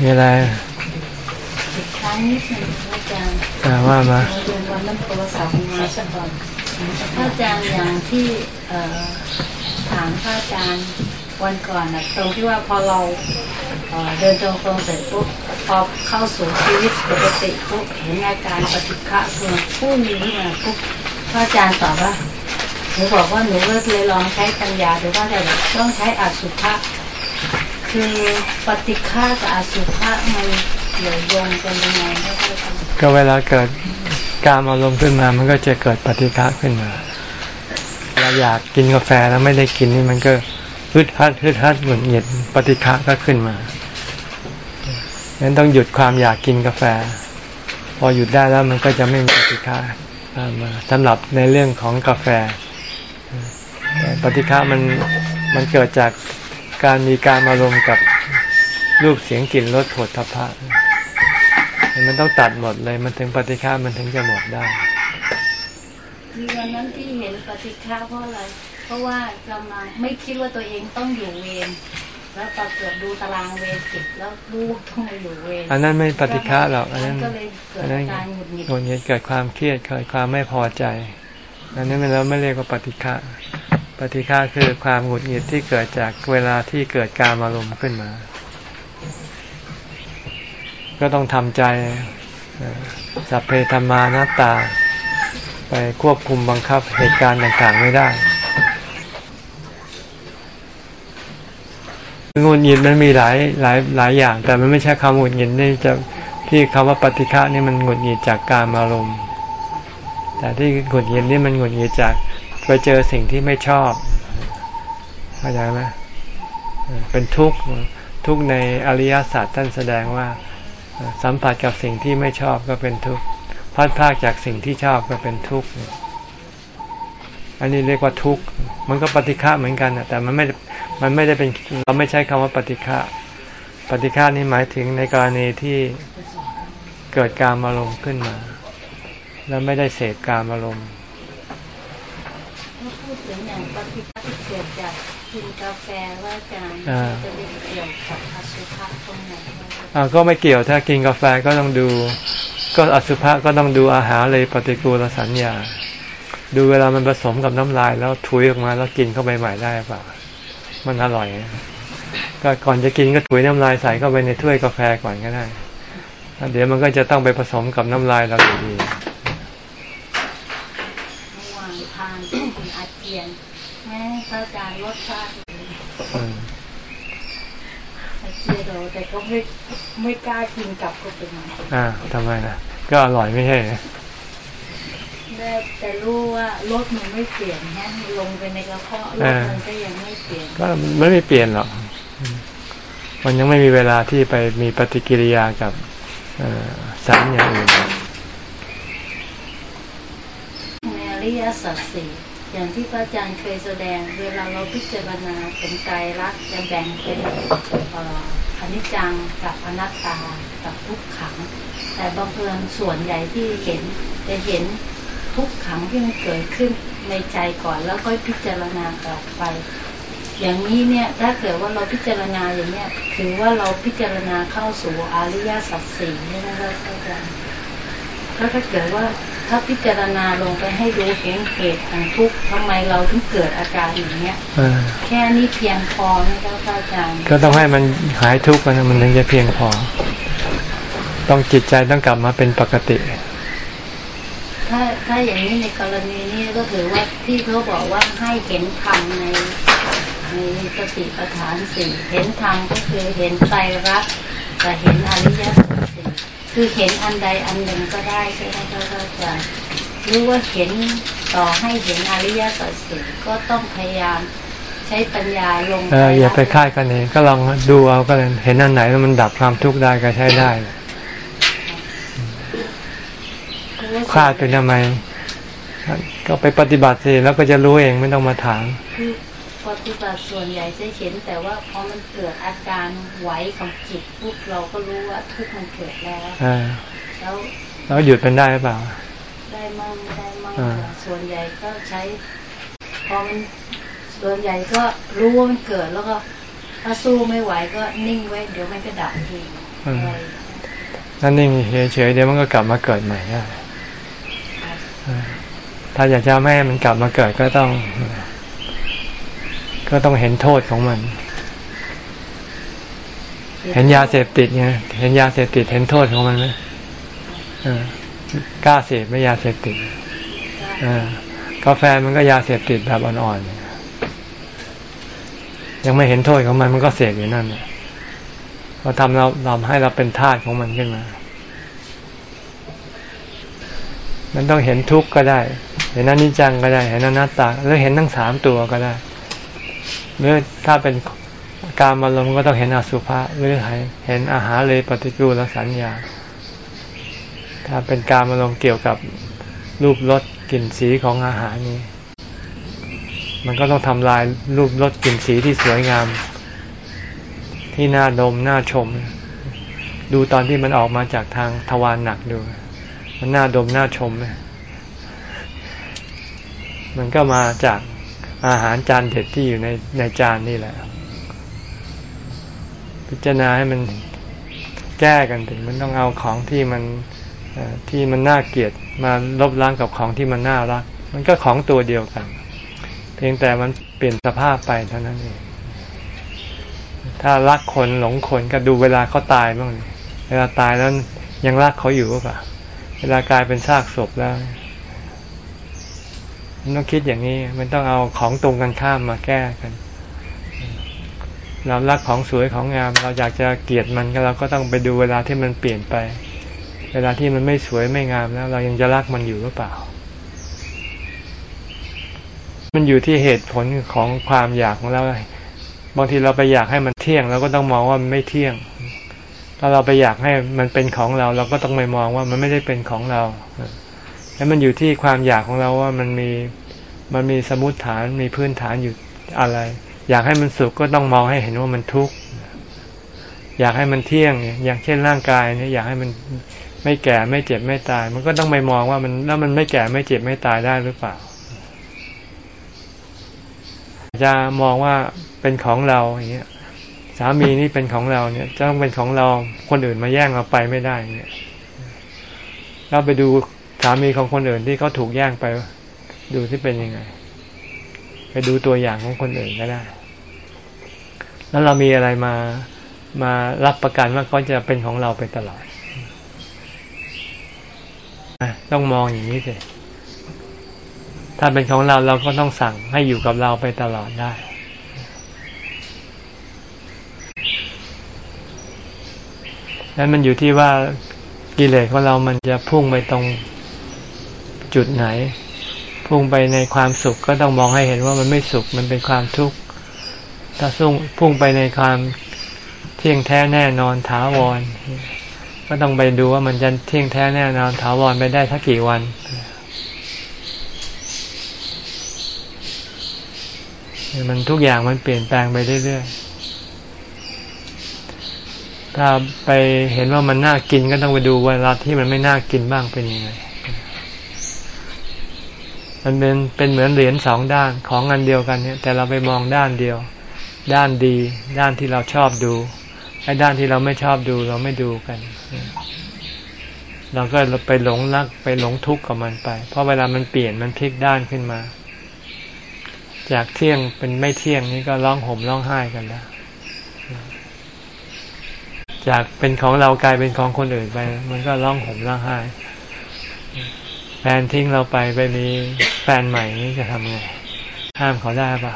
มีอะไรอีกครั้งนิดหนึ่งอาจารย์อ่าว่ามาเดือนวันนั้นโทรศัพท์มาสักก่อนพระอาจารย์อย่างที่ถามพระอาจารย์วันก่อนนะตรงที่ว่าพอเราเดินจงกรมเสร็จปุ๊บพอเข้าสู่ชีวิตปกติปุ๊บเห็นอาการปฏิฆะคือพุ่งขึ้นมาปุ๊บ พระอาจารย์ตอบว่าหนูบอกว่าหนูก็เลยลองใช้ปัญญาหรือว่าจะต้องใช้อสุภะคือปฏิฆากับอสุภะมันเกี่ยวโยงกันยังไงก็เวลาเกิดการอารมณ์ขึ้นมามันก็จะเกิดปฏิฆะขึ้นมาเราอยากกินกาแฟแล้วไม่ได้กินนี่มันก็ฮึดฮัดฮึดฮัดหงุดหงิดปฏิฆะก็ขึ้นมาดังนั้นต้องหยุดความอยากกินกาแฟ พอหยุดได้แล้วมันก็จะไม่มีปฏิฆะ ตามมาสำหรับในเรื่องของกาแฟ ปฏิฆะมันมันเกิดจากการมีการอารมณ์กับรูปเสียงกลิ่นรสผดทพะมันต้องตัดหมดเลย มันถึงปฏิฆามันถึงจะหมดได้คือวันนั้นที่เห็นปฏิฆาเพราะอะไร เพราะว่ากำลังไม่คิดว่าตัวเองต้องอยู่เวร แล้วตอเกิดดูตารางเวรสิบแล้วรู้ต้องมาอยู่เวรอันนั้นไม่ปฏิฆาหรอกอันนั้นอันนั้นหงุดหงิดเกิดความเครียดเกิดความไม่พอใจ อันนี้มันเราไม่เรียกว่าปฏิฆาปฏิฆาคือความหงุดหงิดที่เกิดจากเวลาที่เกิดการอารมณ์ขึ้นมา ก็ต้องทำใจสัพเพธรรมานาตา ไปควบคุมบังคับเหตุการณ์ต่างๆไม่ได้ งุดหงิดมันมีหลายหลายหลายอย่าง แต่มันไม่ใช่คำหงุดหงิดนี่จะที่คำว่าปฏิฆะนี่มันหงุดหงิดจากการอารมณ์ แต่ที่หงุดหงิดนี่มันหงุดหงิดจากไปเจอสิ่งที่ไม่ชอบเข้าใจไหมเป็นทุกข์ทุกข์ในอริยสัจท่านแสดงว่าสัมผัสกับสิ่งที่ไม่ชอบก็เป็นทุกข์พัดพากจากสิ่งที่ชอบก็เป็นทุกข์ อันนี้เรียกว่าทุกข์มันก็ปฏิฆะเหมือนกันแต่มันไม่มันไม่ได้เป็นเราไม่ใช้คำว่าปฏิฆะปฏิฆะนี่หมายถึงในกรณีที่เกิดการอารมณ์ขึ้นมา แล้วไม่ได้เสพการอารมณ์พูดถึงอย่างปฏิบัติเกิดจากกินกาแฟว่าอาจารย์จะเป็นเกี่ยวกับอสุภะตรงไหนอ่าก็ไม่เกี่ยวถ้ากินกาแฟก็ต้องดู ก็อสุภะก็ต้องดูอาหารเลยปฏิกูลสัญญา ดูเวลามันผสมกับน้ำลาย แล้วถุยออกมาแล้วกินเข้าไปใหม่ได้เปล่ามันอร่อยก็ก่อนจะกินก็ถุยน้ำลายใส่เข้าไปในถ้วยกาแฟก่อนก็ได้เดี๋ยวมันก็จะต้องไปผสมกับน้ำลายเราอยู่ดีพระอาจารย์รสชาติเจียโดแต่ก็ไม่ไม่กล้ากินกลับก็เป็นอ่าทำไมนะก็อร่อยไม่ใช่ แต่แต่รู้ว่ารสมันไม่เปลี่ยนฮะลงไปในกระเพาะรสมันก็ยังไม่เปลี่ยนก็ไม่ไม่เปลี่ยนหรอกมันยังไม่มีเวลาที่ไปมีปฏิกิริยากับสารอย่างอื่นในอริยสัจสี่อย่างที่พระอาจารย์เคยแสดง เวลาเราพิจารณาเป็นไตรลักษณ์จะแบ่งเป็นอนิจจังกับอนัตตากับทุกขัง แต่บางเพื่อนส่วนใหญ่ที่เห็นจะเห็น ทุกขังที่มันเกิดขึ้นในใจก่อนแล้วค่อยพิจารณาต่อไป อย่างนี้เนี่ยถ้าเกิดว่าเราพิจารณาอย่างเนี้ยถือว่าเราพิจารณาเข้าสู่อริยสัจสี่นี่นะครับอาจารย์แล้วถ้าเกิดว่าถ้าพิจารณาลงไปให้ดูเห็นเหตุของทุกข์ทำไมเราถึงเกิดอาการอย่างเนี้ยแค่นี้เพียงพอไหมครับอาจารย์ก็ต้องให้มันหายทุกข์มันมันถึงจะเพียงพอ ต้องจิตใจต้องกลับมาเป็นปกติ ถ้าถ้าอย่างนี้ในกรณีนี้ก็ถือว่าที่เขาบอกว่าให้เห็นธรรมในในสติปัฏฐานสี่เห็นธรรมก็คือเห็นไตรลักษณ์แต่เห็นอริยสัจสี่คือเห็นอันใดอันหนึ่งก็ได้ใช่ไหมครับอาจารย์หรือว่าเห็นต่อให้เห็นอริยสัจสี่ก็ต้องพยายามใช้ปัญญาลงเอออย่าไปคาดกันเองก็ลองดูเอาก็เลยเห็นอันไหนแล้วมันดับความทุกข์ได้ก็ใช้ได้ คาดเป็นทำไม ก็ไปปฏิบัติสิแล้วก็จะรู้เองไม่ต้องมาถามปฏิบัติส่วนใหญ่จะเห็น แต่ว่าพอมันเกิดอาการไหวของจิตปุ๊บเราก็รู้ว่าทุกข์มันเกิดแล้วแล้วแล้วหยุดเป็นได้หรือเปล่า ได้มั่งได้มั่งส่วนใหญ่ก็ใช้พอมันส่วนใหญ่ก็รู้ว่ามันเกิดแล้วก็ ถ้าสู้ไม่ไหวก็นิ่งไว้ เดี๋ยวมันก็ดับทีนั่นนิ่งเฉยๆเดี๋ยวมันก็กลับมาเกิดใหม่ได้ ถ้าอยากจะไม่ให้มันกลับมาเกิดก็ต้อง ก็ต้องเห็นโทษของมัน เห็นยาเสพติดไงเห็นยาเสพติดเห็นโทษของมันไหมกล้าเสพไม่ยาเสพติดกาแฟมันก็ยาเสพติดแบบอ่อนๆ ยังไม่เห็นโทษของมันมันก็เสพอยู่นั่นเพอทำเราทำให้เราเป็นทาสของมันขึ้นมา มันต้องเห็นทุกข์ก็ได้ เห็นอนิจจังก็ได้ เห็นอนัตตาหรือเห็นทั้งสามตัวก็ได้หรือถ้าเป็นการมาลมก็ต้องเห็นอสุภะหรือเห็นอาหารเลยปฏิกูลสัญญา ถ้าเป็นการมาลมเกี่ยวกับรูปรสกลิ่นสีของอาหารนี้มันก็ต้องทำลายรูปรสกลิ่นสีที่สวยงาม ที่น่าดมน่าชม ดูตอนที่มันออกมาจากทางทวารหนักดู มันน่าดมน่าชมมมันก็มาจากอาหารจานเด็ดที่อยู่ในในจานนี่แหละ พิจารณาให้มันแก้กันถึงมันต้องเอาของที่มันที่มันน่าเกลียดมาลบล้างกับของที่มันน่ารัก มันก็ของตัวเดียวกัน เพียงแต่มันเปลี่ยนสภาพไปเท่านั้นเองถ้ารักคนหลงคนก็ดูเวลาเขาตายบ้างเวลาตายแล้วยังรักเขาอยู่หรือเปล่า เวลากลายเป็นซากศพแล้วมันต้องคิดอย่างนี้ มันต้องเอาของตรงกันข้ามมาแก้กัน เรารักของสวยของงาม เราอยากจะเกลียดมันก็เราก็ต้องไปดูเวลาที่มันเปลี่ยนไป เวลาที่มันไม่สวยไม่งามแล้ว เรายังจะรักมันอยู่หรือเปล่า มันอยู่ที่เหตุผลของความอยากของเราบางทีเราไปอยากให้มันเที่ยงเราก็ต้องมองว่ามันไม่เที่ยง ถ้าเราไปอยากให้มันเป็นของเรา เราก็ต้องไม่มองว่ามันไม่ได้เป็นของเราแล้วมันอยู่ที่ความอยากของเราว่ามันมีมันมีสมุติฐานมีพื้นฐานอยู่อะไร อยากให้มันสุขก็ต้องมองให้เห็นว่ามันทุกข์อยากให้มันเที่ยงอย่างเช่นร่างกายเนี่ยอยากให้มันไม่แก่ไม่เจ็บไม่ตาย มันก็ต้องไปมองว่ามันแล้วมันไม่แก่ไม่เจ็บไม่ตายได้หรือเปล่า จะมองว่าเป็นของเราอย่างเงี้ย สามีนี่เป็นของเราเนี่ยจะต้องเป็นของเราคนอื่นมาแย่งเราไปไม่ได้เนี่ยเราไปดูสามีของคนอื่นที่เขาถูกแย่งไป ดูที่เป็นยังไง ไปดูตัวอย่างของคนอื่นก็ได้ แล้วเรามีอะไรมามารับประกันว่าเขาจะเป็นของเราไปตลอดต้องมองอย่างนี้สิถ้าเป็นของเราเราก็ต้องสั่งให้อยู่กับเราไปตลอดได้ แล้วมันอยู่ที่ว่ากิเลสของเรามันจะพุ่งไปตรงจุดไหน พุ่งไปในความสุขก็ต้องมองให้เห็นว่ามันไม่สุขมันเป็นความทุกข์ถ้าสุ่งพุ่งไปในความเที่ยงแท้แน่นอนถาวร ก็ต้องไปดูว่ามันจะเที่ยงแท้แน่นอนถาวรไปได้สักกี่วันมันทุกอย่างมันเปลี่ยนแปลงไปเรื่อยๆ ถ้าไปเห็นว่ามันน่ากินก็ต้องไปดูเวลาที่มันไม่น่ากินบ้างเป็นยังไง มันเป็นเป็นเหมือนเหรียญสองด้านของอันเดียวกันเนี่ย แต่เราไปมองด้านเดียว ด้านดี ด้านที่เราชอบดูไอ้ด้านที่เราไม่ชอบดูเราไม่ดูกัน เราก็ไปหลงรักไปหลงทุกข์กับมันไป เพราะเวลามันเปลี่ยนมันพลิกด้านขึ้นมา จากเที่ยงเป็นไม่เที่ยงนี่ก็ร้องห่มร้องไห้กันแล้ว จากเป็นของเรากลายเป็นของคนอื่นไป มันก็ร้องห่มร้องไห้แฟนทิ้งเราไปไปมีแฟนใหม่นี่จะทำไงห้ามเขาได้ปะ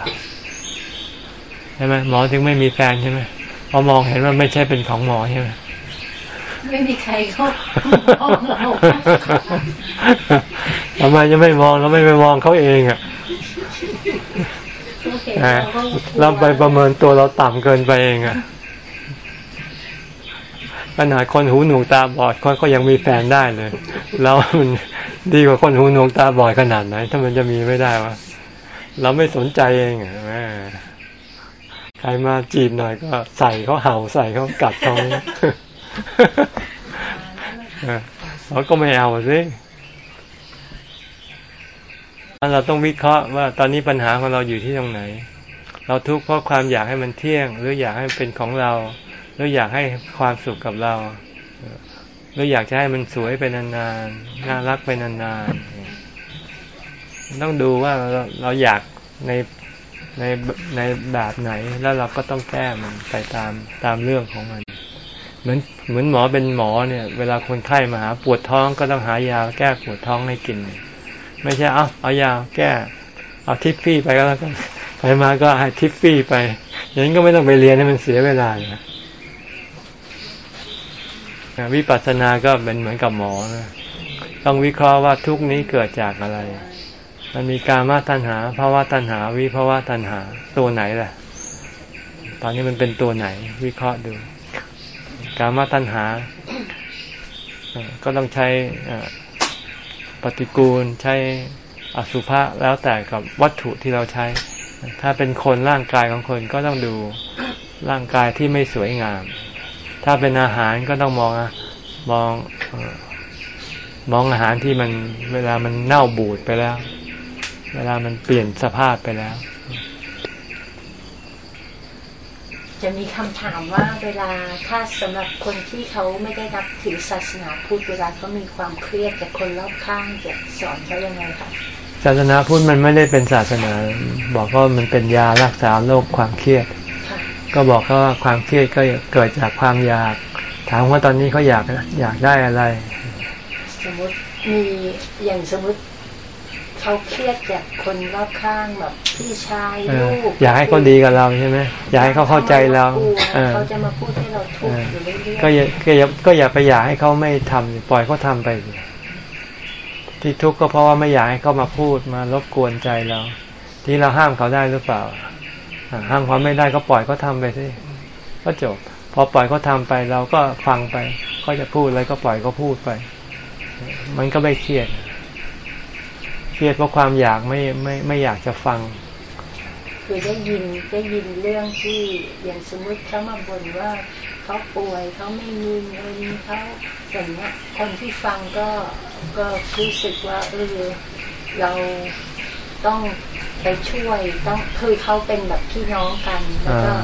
ใช่ไหมหมอถึงไม่มีแฟนใช่ไหมพอมองเห็นว่าไม่ใช่เป็นของหมอใช่ไหมไม่มีใครเขามองเราทำไมจะไม่มองเราไม่ไปมองเขาเองอะเขาเห็นอ่าเราก็กลัวเราไปประเมินตัวเราต่ำเกินไปเองอะ ขนาดคนหูหนวกตาบอดเขาก็ยังมีแฟนได้เลย แล้วมันดีกว่าคนหูหนวกตาบอดขนาดไหน ถ้ามันจะมีไม่ได้วะเราไม่สนใจเองอใครมาจีบหน่อยก็ใส่เขาเห่าใส่เขากัดเขาเออเราก็ไม่เอาสิเราต้องวิเคราะห์ว่าตอนนี้ปัญหาของเราอยู่ที่ตรงไหน เราทุกข์เพราะความอยากให้มันเที่ยง หรืออยากให้มันเป็นของเรา หรืออยากให้ความสุขกับเราหรืออยากจะให้มันสวยไปนานๆน่ารักไปนานๆต้องดูว่าเราเราอยากในในในแบบไหนแล้วเราก็ต้องแก้มันไปตามตามเรื่องของมัน เหมือนเหมือนหมอเป็นหมอเนี่ย เวลาคนไข้มาหาปวดท้องก็ต้องหายาแก้ปวดท้องให้กิน ไม่ใช่เอาเอายาแก้เอาทิฟฟี่ไปก็แล้วกันไปมาก็ให้ทิฟฟี่ไปอย่างนี้ก็ไม่ต้องไปเรียนให้มันเสียเวลานะ วิปัสสนาก็เป็นเหมือนกับหมอนะต้องวิเคราะห์ว่าทุกนี้เกิดจากอะไร มันมีการมาตัณหาภาวะตัณหา วิภาวะตัณหา ตัวไหนล่ะ ตอนนี้มันเป็นตัวไหน วิเคราะห์ดู การมาตัณหา ก็ต้องใช้ปฏิกูลใช้อสุภะแล้วแต่กับวัตถุที่เราใช้ ถ้าเป็นคนร่างกายของคนก็ต้องดูร่างกายที่ไม่สวยงาม ถ้าเป็นอาหารก็ต้องมองมองมองอาหารที่มันเวลามันเน่าบูดไปแล้ว เวลามันเปลี่ยนสภาพไปแล้ว จะมีคำถามว่าเวลาถ้าสำหรับคนที่เขาไม่ได้นับถือศาสนาพุทธเวลาเขามีความเครียดจากคนรอบข้างจะสอนเขายังไงคะศาสนาพุทธมันไม่ได้เป็นศาสนา บอกว่ามันเป็นยารักษาโรคความเครียดค่ะ ก็บอกเขาว่าความเครียดก็เกิดจากความอยาก ถามว่าตอนนี้เขาอยากอยากได้อะไร สมมติมีอย่างสมมติเขาเครียดจากคนรอบข้างแบบพี่ชายเอลูอกอยากให้เขาดีกับเราใช่ไหมอยากให้เขาเข้าใจเราเออเขาจะมาพูดให้เราทุกข์อยู่เรื่อยๆก็อย่าก็อย่าก็อย่าไปอยากให้เขาไม่ทำปล่อยเขาทำไปสิที่ทุกข์ก็เพราะว่าไม่อยากให้เขามาพูดมารบกวนใจเรา ที่เราห้ามเขาได้หรือเปล่าอ่า ห้ามเขาไม่ได้ก็ปล่อยเขาทาไปสิก็จบ พอปล่อยเขาทาไปเราก็ฟังไปเขาจะพูดอะไรก็ปล่อยเขาพูดไป มันก็ไม่เครียดเครียดเพราะความอยากไม่ไม่ไม่อยากจะฟังคือได้ยินได้ยินเรื่องที่อย่างสมมติเขามาบ่นว่าเขาป่วยเขาไม่มีเงินเขาอย่างเงี้ยคนที่ฟังก็ก็รู้สึกว่าเออเรา ต้องไปช่วยต้องคือเขาเป็นแบบพี่น้องกันแล้วก็อ่า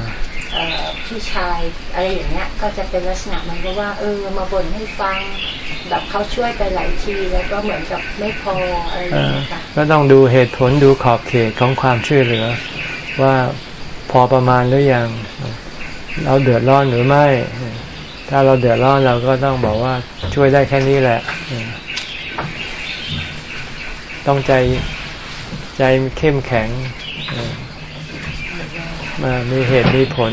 เอ่อพี่ชายอะไรอย่างเงี้ย ก็จะเป็นลักษณะเหมันก็ว่า เออ มาบ่นให้ฟัง แบบเขาช่วยไปหลายทีแล้วก็เหมือนกับไม่พออะไรอเอย่างอเงี้ยค่ะก็ต้องดูเหตุผลดูขอบเขตของความช่วยเหลือ ว่าพอประมาณหรือยัง เราเดือดร้อนหรือไม่ ถ้าเราเดือดร้อนเราก็ต้องบอกว่าช่วยได้แค่นี้แหละ ต้องใจ ใจเข้มแข็งมามีเหตุมีผล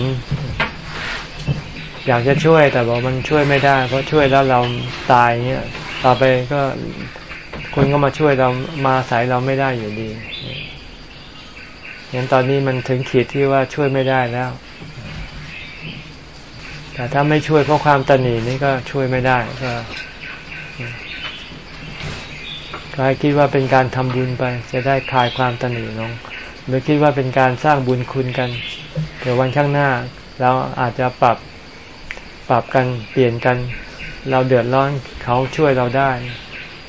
อยากจะช่วยแต่บอกมันช่วยไม่ได้ เพราะช่วยแล้วเราตายเงี้ยต่อไปก็คุณก็มาช่วยเรามาอายเราไม่ได้อยู่ดีอย่างตอนนี้มันถึงขีดที่ว่าช่วยไม่ได้แล้ว แต่ถ้าไม่ช่วยเพราะความตนีนี่ก็ช่วยไม่ได้ก็ ก็ให้คิดว่าเป็นการทำบุญไป จะได้คลายความตนีลง หรือคิดว่าเป็นการสร้างบุญคุณกัน เดี๋ยววันข้างหน้า เราอาจจะปรับปรับกันเปลี่ยนกัน เราเดือดร้อนเขาช่วยเราได้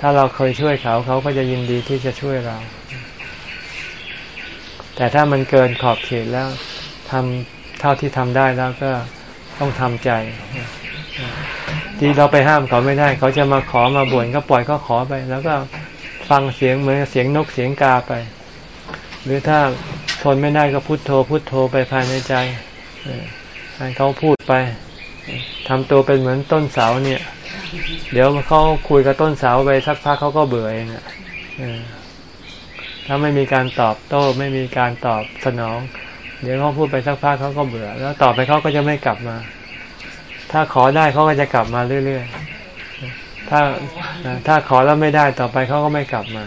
ถ้าเราเคยช่วยเขาเขาก็จะยินดีที่จะช่วยเรา แต่ถ้ามันเกินขอบเขตแล้วทำเท่าที่ทำได้แล้วก็ต้องทำใจที่เราไปห้ามเขาไม่ได้ เขาจะมาขอมาบ่นก็ปล่อยก็ขอไป แล้วก็ ฟังเสียงเหมือนเสียงนกเสียงกาไป หรือถ้าทนไม่ได้ก็พุโทโธ พุโทโธไปภายในใจให้เขาพูดไปทำตัวเป็นเหมือนต้นเสาเนี่ย เดี๋ยวเขาคุยกับต้นเสาไปสักพักเขาก็เบื่อเองอะถ้าไม่มีการตอบโต้ไม่มีการตอบสนอง เดี๋ยวเขาพูดไปสักพักเขาก็เบื่อ แล้วต่อไปเขาก็จะไม่กลับมา ถ้าขอได้เขาก็จะกลับมาเรื่อยๆ ถ้าถ้าขอแล้วไม่ได้ต่อไปเขาก็ไม่กลับมา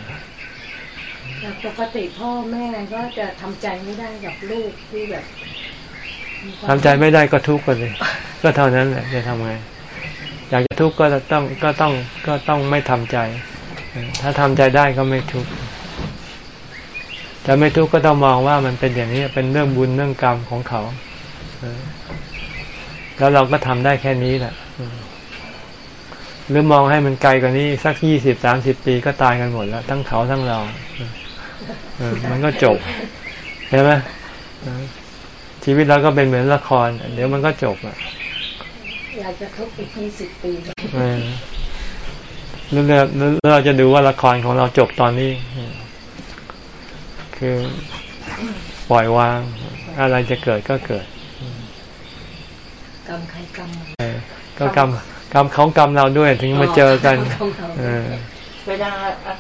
ปกติพ่อแม่ก็จะทำใจไม่ได้กับลูกที่แบบทำใจไม่ได้ก็ทุกข์ไปเลย ก็เท่านั้นแหละจะทำไงอยากจะทุกข์ก็ต้องก็ต้องก็ต้องไม่ทำใจ ถ้าทำใจได้ก็ไม่ทุกข์จะไม่ทุกข์ก็ต้องมองว่ามันเป็นอย่างนี้เป็นเรื่องบุญเรื่องกรรมของเขาแล้วเราก็ทำได้แค่นี้แหละ หรือมองให้มันไกลกว่านี้สักยี่สิบสามสิบปีก็ตายกันหมดแล้ว ทั้งเขาทั้งเรามันก็จบเห็นไหมชีวิตเราก็เป็นเหมือนละคร เดี๋ยวมันก็จบอะอยากจะทุกอีกยี่สิบปีเรื่องเราจะดูว่าละครของเราจบตอนนี้ คือปล่อยวาง อะไรจะเกิดก็เกิดกรรมใครกรรมก็กรรม กรรมของกรรมเราด้วยถึงมาเจอกันเวลา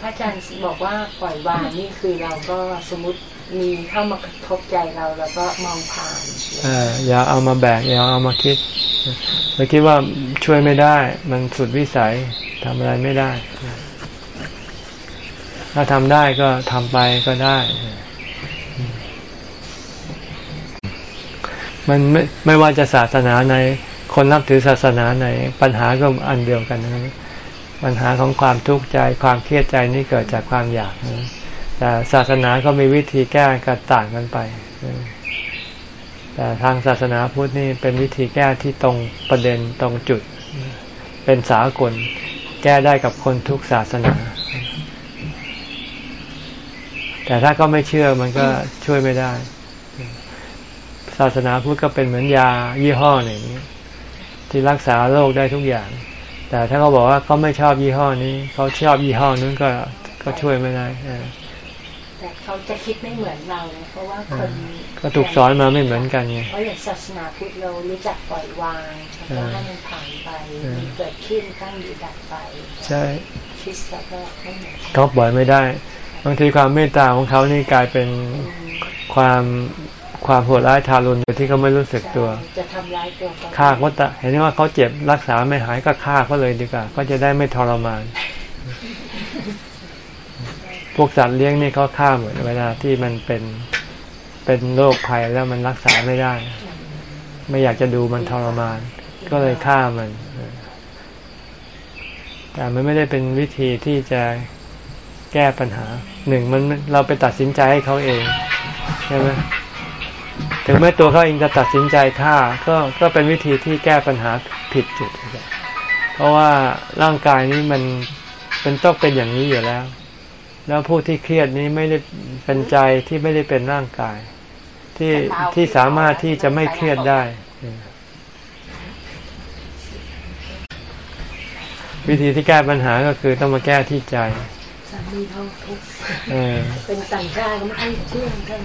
พระอาจารย์บอกว่าปล่อยวางนี่คือเราก็สมมติมีเข้ามากระทบใจเราแล้วก็มองผ่านออย่าเอามาแบกอย่าเอามาคิดเราคิดว่าช่วยไม่ได้ มันสุดวิสัยทำอะไรไม่ได้ ถ้าทำได้ก็ทำไปก็ได้ มันไม่ไม่ว่าจะศาสนาใน คนนับถือศาสนาในปัญหาก็อันเดียวกันนะปัญหาของความทุกข์ใจความเครียดใจนี่เกิดจากความอยากนะแต่ศาสนาก็มีวิธีแก้กันต่างกันไป แต่ทางศาสนาพุทธนี่เป็นวิธีแก้ที่ตรงประเด็นตรงจุด เป็นสากล แก้ได้กับคนทุกศาสนา แต่ถ้าก็ไม่เชื่อมันก็ช่วยไม่ได้ ศาสนาพุทธก็เป็นเหมือนยายี่ห้อหนึ่ง ที่รักษาโรคได้ทุกอย่าง แต่ถ้าเขาบอกว่าเขาไม่ชอบยี่ห้อนี้ เขาชอบยี่ห้อนู้นก็ก็ช่วยไม่ได้แต่เขาจะคิดไม่เหมือนเราเพราะว่าคนก็ถูกสอนมาไม่เหมือนกันไงเพราะอย่างศาสนาพุทธเรารู้จักปล่อยวางแล้วให้มันผ่านไปมันเกิดขึ้นตั้งอยู่ดับไป ใช่คิดแล้วก็ไม่เหมือนเขาปล่อยไม่ได้บางทีความเมตตาของเขานี่กลายเป็นความ ความโหดร้ายทารุณโดยที่เขาไม่รู้สึกตัวจะทำร้ายตัวฆ่าเขาตะเห็นว่าเขาเจ็บรักษาไม่หายก็ฆ่าเขาเลยดีกว่า ก็จะได้ไม่ทรมาน พวกสัตว์เลี้ยงนี่เขาฆ่าเหมือนเวลาที่มันเป็นเป็นโรคภัยแล้วมันรักษาไม่ได้ ไม่อยากจะดูมันทรมาน ก็เลยฆ่ามัน แต่มันไม่ได้เป็นวิธีที่จะแก้ปัญหาหนึ่งมันเราไปตัดสินใจให้เขาเองใช่ไหม ถึงแม้ตัวเขาเองจะตัดสินใจฆ่าก็ก็เป็นวิธีที่แก้ปัญหาผิดจุด เพราะว่าร่างกายนี้มันเป็นต้องเป็นอย่างนี้อยู่แล้ว แล้วผู้ที่เครียดนี้ไม่ได้เป็นใจที่ไม่ได้เป็นร่างกาย ที่ที่สามารถที่จะไม่เครียดได้ วิธีที่แก้ปัญหาก็คือต้องมาแก้ที่ใจ สามีเขาทุกข์เป็นต่างชาติก็ไม่ค่อยเชื่อท่าน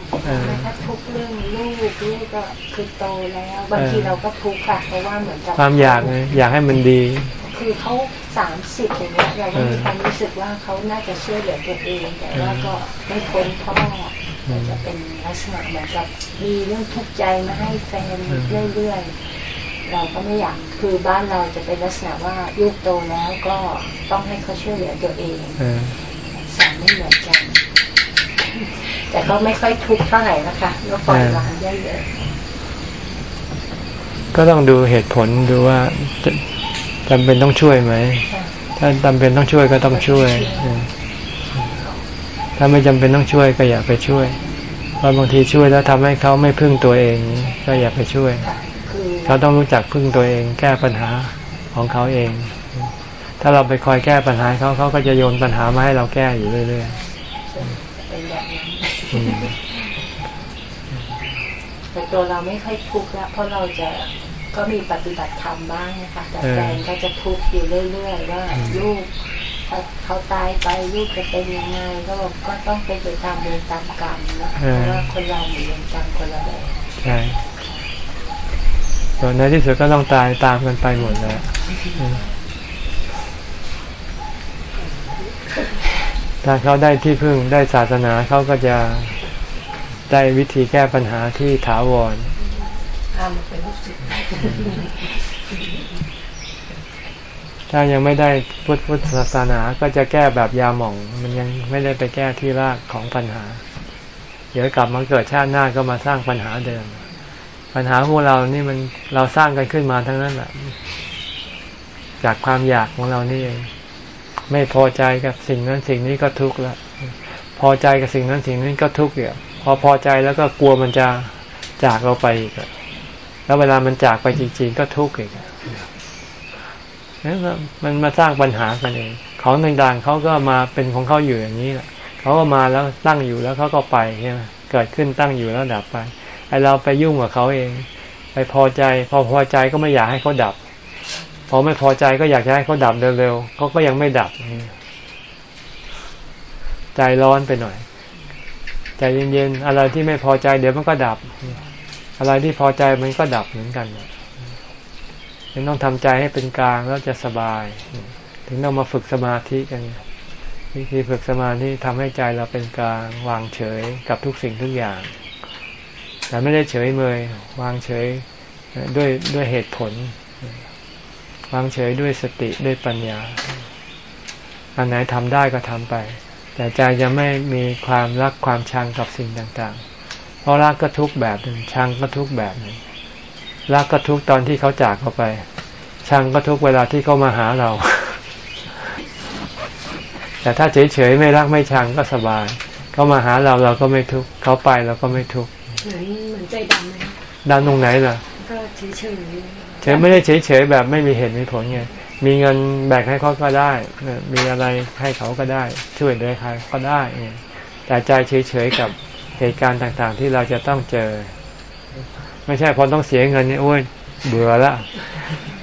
ถ้าทุกเรื่องลูกลูกก็คือโตแล้วบางทีเราก็ทุกข์ค่ะเพราะว่าเหมือนกับความอยากอยากให้มันดี คือเขาสามสิบอย่างเงี้ยเราก็มีความรู้สึกว่าเขาน่าจะช่วยเหลือตัวเอง แต่ว่าก็ไม่พ้นพ่อจะเป็นลักษณะเหมือนกับมีเรื่องทุกข์ใจมาให้แฟนเรื่อยๆเราก็ไม่อยากคือบ้านเราจะเป็นลักษณะว่าลูกโตแล้วก็ต้องให้เขาช่วยเหลือตัวเอง สอนไม่เหมือนกัน แต่ก็ไม่ค่อยทุกข์เท่าไหร่นะคะก็ปล่อยวางได้เยอะก็ต้องดูเหตุผลดูว่าจะจำเป็นต้องช่วยไหม ถ้าจำเป็นต้องช่วยก็ต้องช่วยอืมถ้าไม่จำเป็นต้องช่วยก็อย่าไปช่วยเพราะบางทีช่วยแล้วทำให้เขาไม่พึ่งตัวเอง ก็อย่าไปช่วยคือเขาต้องรู้จักพึ่งตัวเอง แก้ปัญหาของเขาเอง ถ้าเราไปคอยแก้ปัญหาเขาเขาก็จะโยนปัญหามาให้เราแก้อยู่เรื่อยเป็นแบบนั้นๆอืมแต่ตัวเราไม่ค่อยทุกข์ละเพราะเราจะก็มีปฏิบัติธรรมบ้างนะคะแต่แฟนก็จะทุกข์อยู่เรื่อยๆว่าลูกถ้าเขาตายไปลูกจะเป็นยังไงก็บอกก็ต้องเป็นไปตามเวรตามกรรมนะเพราะว่าคนเรามีเวรกรรมคนละแบบใช่ส่วนในที่สุดก็ต้องตายตามกันไปหมดแล้วอืม ถ้าเขาได้ที่พึ่งได้ศาสนาเขาก็จะได้วิธีแก้ปัญหาที่ถาวรถ้ายังไม่ได้พุทธพุทธศาสนาก็จะแก้แบบยาหม่อง มันยังไม่ได้ไปแก้ที่รากของปัญหา เดี๋ยวกลับมาเกิดชาติหน้าก็มาสร้างปัญหาเดิม ปัญหาพวกเรานี่มันเราสร้างกันขึ้นมาทั้งนั้นแหละจากความอยากของเรานี่เอง ไม่พอใจกับสิ่งนั้นสิ่งนี้ก็ทุกข์ละพอใจกับสิ่งนั้นสิ่งนี้ก็ทุกข์อยู่พอพอใจแล้วก็กลัวมันจะจากเราไปอีกแล้วเวลามันจากไปจริงๆก็ทุกข์อีกนี่มันมาสร้างปัญหากันเองของต่างๆเขาก็มาเป็นของเขาอยู่อย่างนี้แหละเขาก็มาแล้วตั้งอยู่แล้วเขาก็ไปใช่ไหมเกิดขึ้นตั้งอยู่แล้วดับไปไอเราไปยุ่งกับเขาเอง ไปพอใจ พอพอใจก็ไม่อยากให้เขาดับ พอไม่พอใจก็อยากจะให้เขาดับเร็วๆเขาก็ยังไม่ดับ ใจร้อนไปหน่อย ใจเย็นๆอะไรที่ไม่พอใจ เดี๋ยวมันก็ดับ อะไรที่พอใจมันก็ดับเหมือนกันยังต้องทำใจให้เป็นกลางแล้วจะสบาย ถึงต้องมาฝึกสมาธิกันวิธีฝึกสมาธิทำให้ใจเราเป็นกลางวางเฉยกับทุกสิ่งทุกอย่าง แต่ไม่ได้เฉยเมยวางเฉยด้วยด้วยเหตุผล วางเฉยด้วยสติด้วยปัญญา อันไหนทำได้ก็ทำไป แต่ใจจะไม่มีความรักความชังกับสิ่งต่างๆ เพราะรักก็ทุกแบบหนึ่งชังก็ทุกแบบหนึ่งรักก็ทุกตอนที่เขาจากเราไป ชังก็ทุกเวลาที่เขามาหาเรา แต่ถ้าเฉยๆไม่รักไม่ชังก็สบายเขามาหาเราเราก็ไม่ทุกข์เขาไปเราก็ไม่ทุกข์เหมือนเหมือนใจดำไหมคะด้านตรงไหนล่ะ ก็เฉย เฉยไม่ได้เฉยๆแบบไม่มีเหตุมีผลไงมีเงินแบ่งให้เขาก็ได้ มีอะไรให้เขาก็ได้ ช่วยเหลือใครก็ได้เนี่ยแต่ใจเฉยๆกับเหตุการณ์ต่างๆ ที่เราจะต้องเจอ ไม่ใช่พอต้องเสียเงินเนี่ยโอ้ยเบื่อละ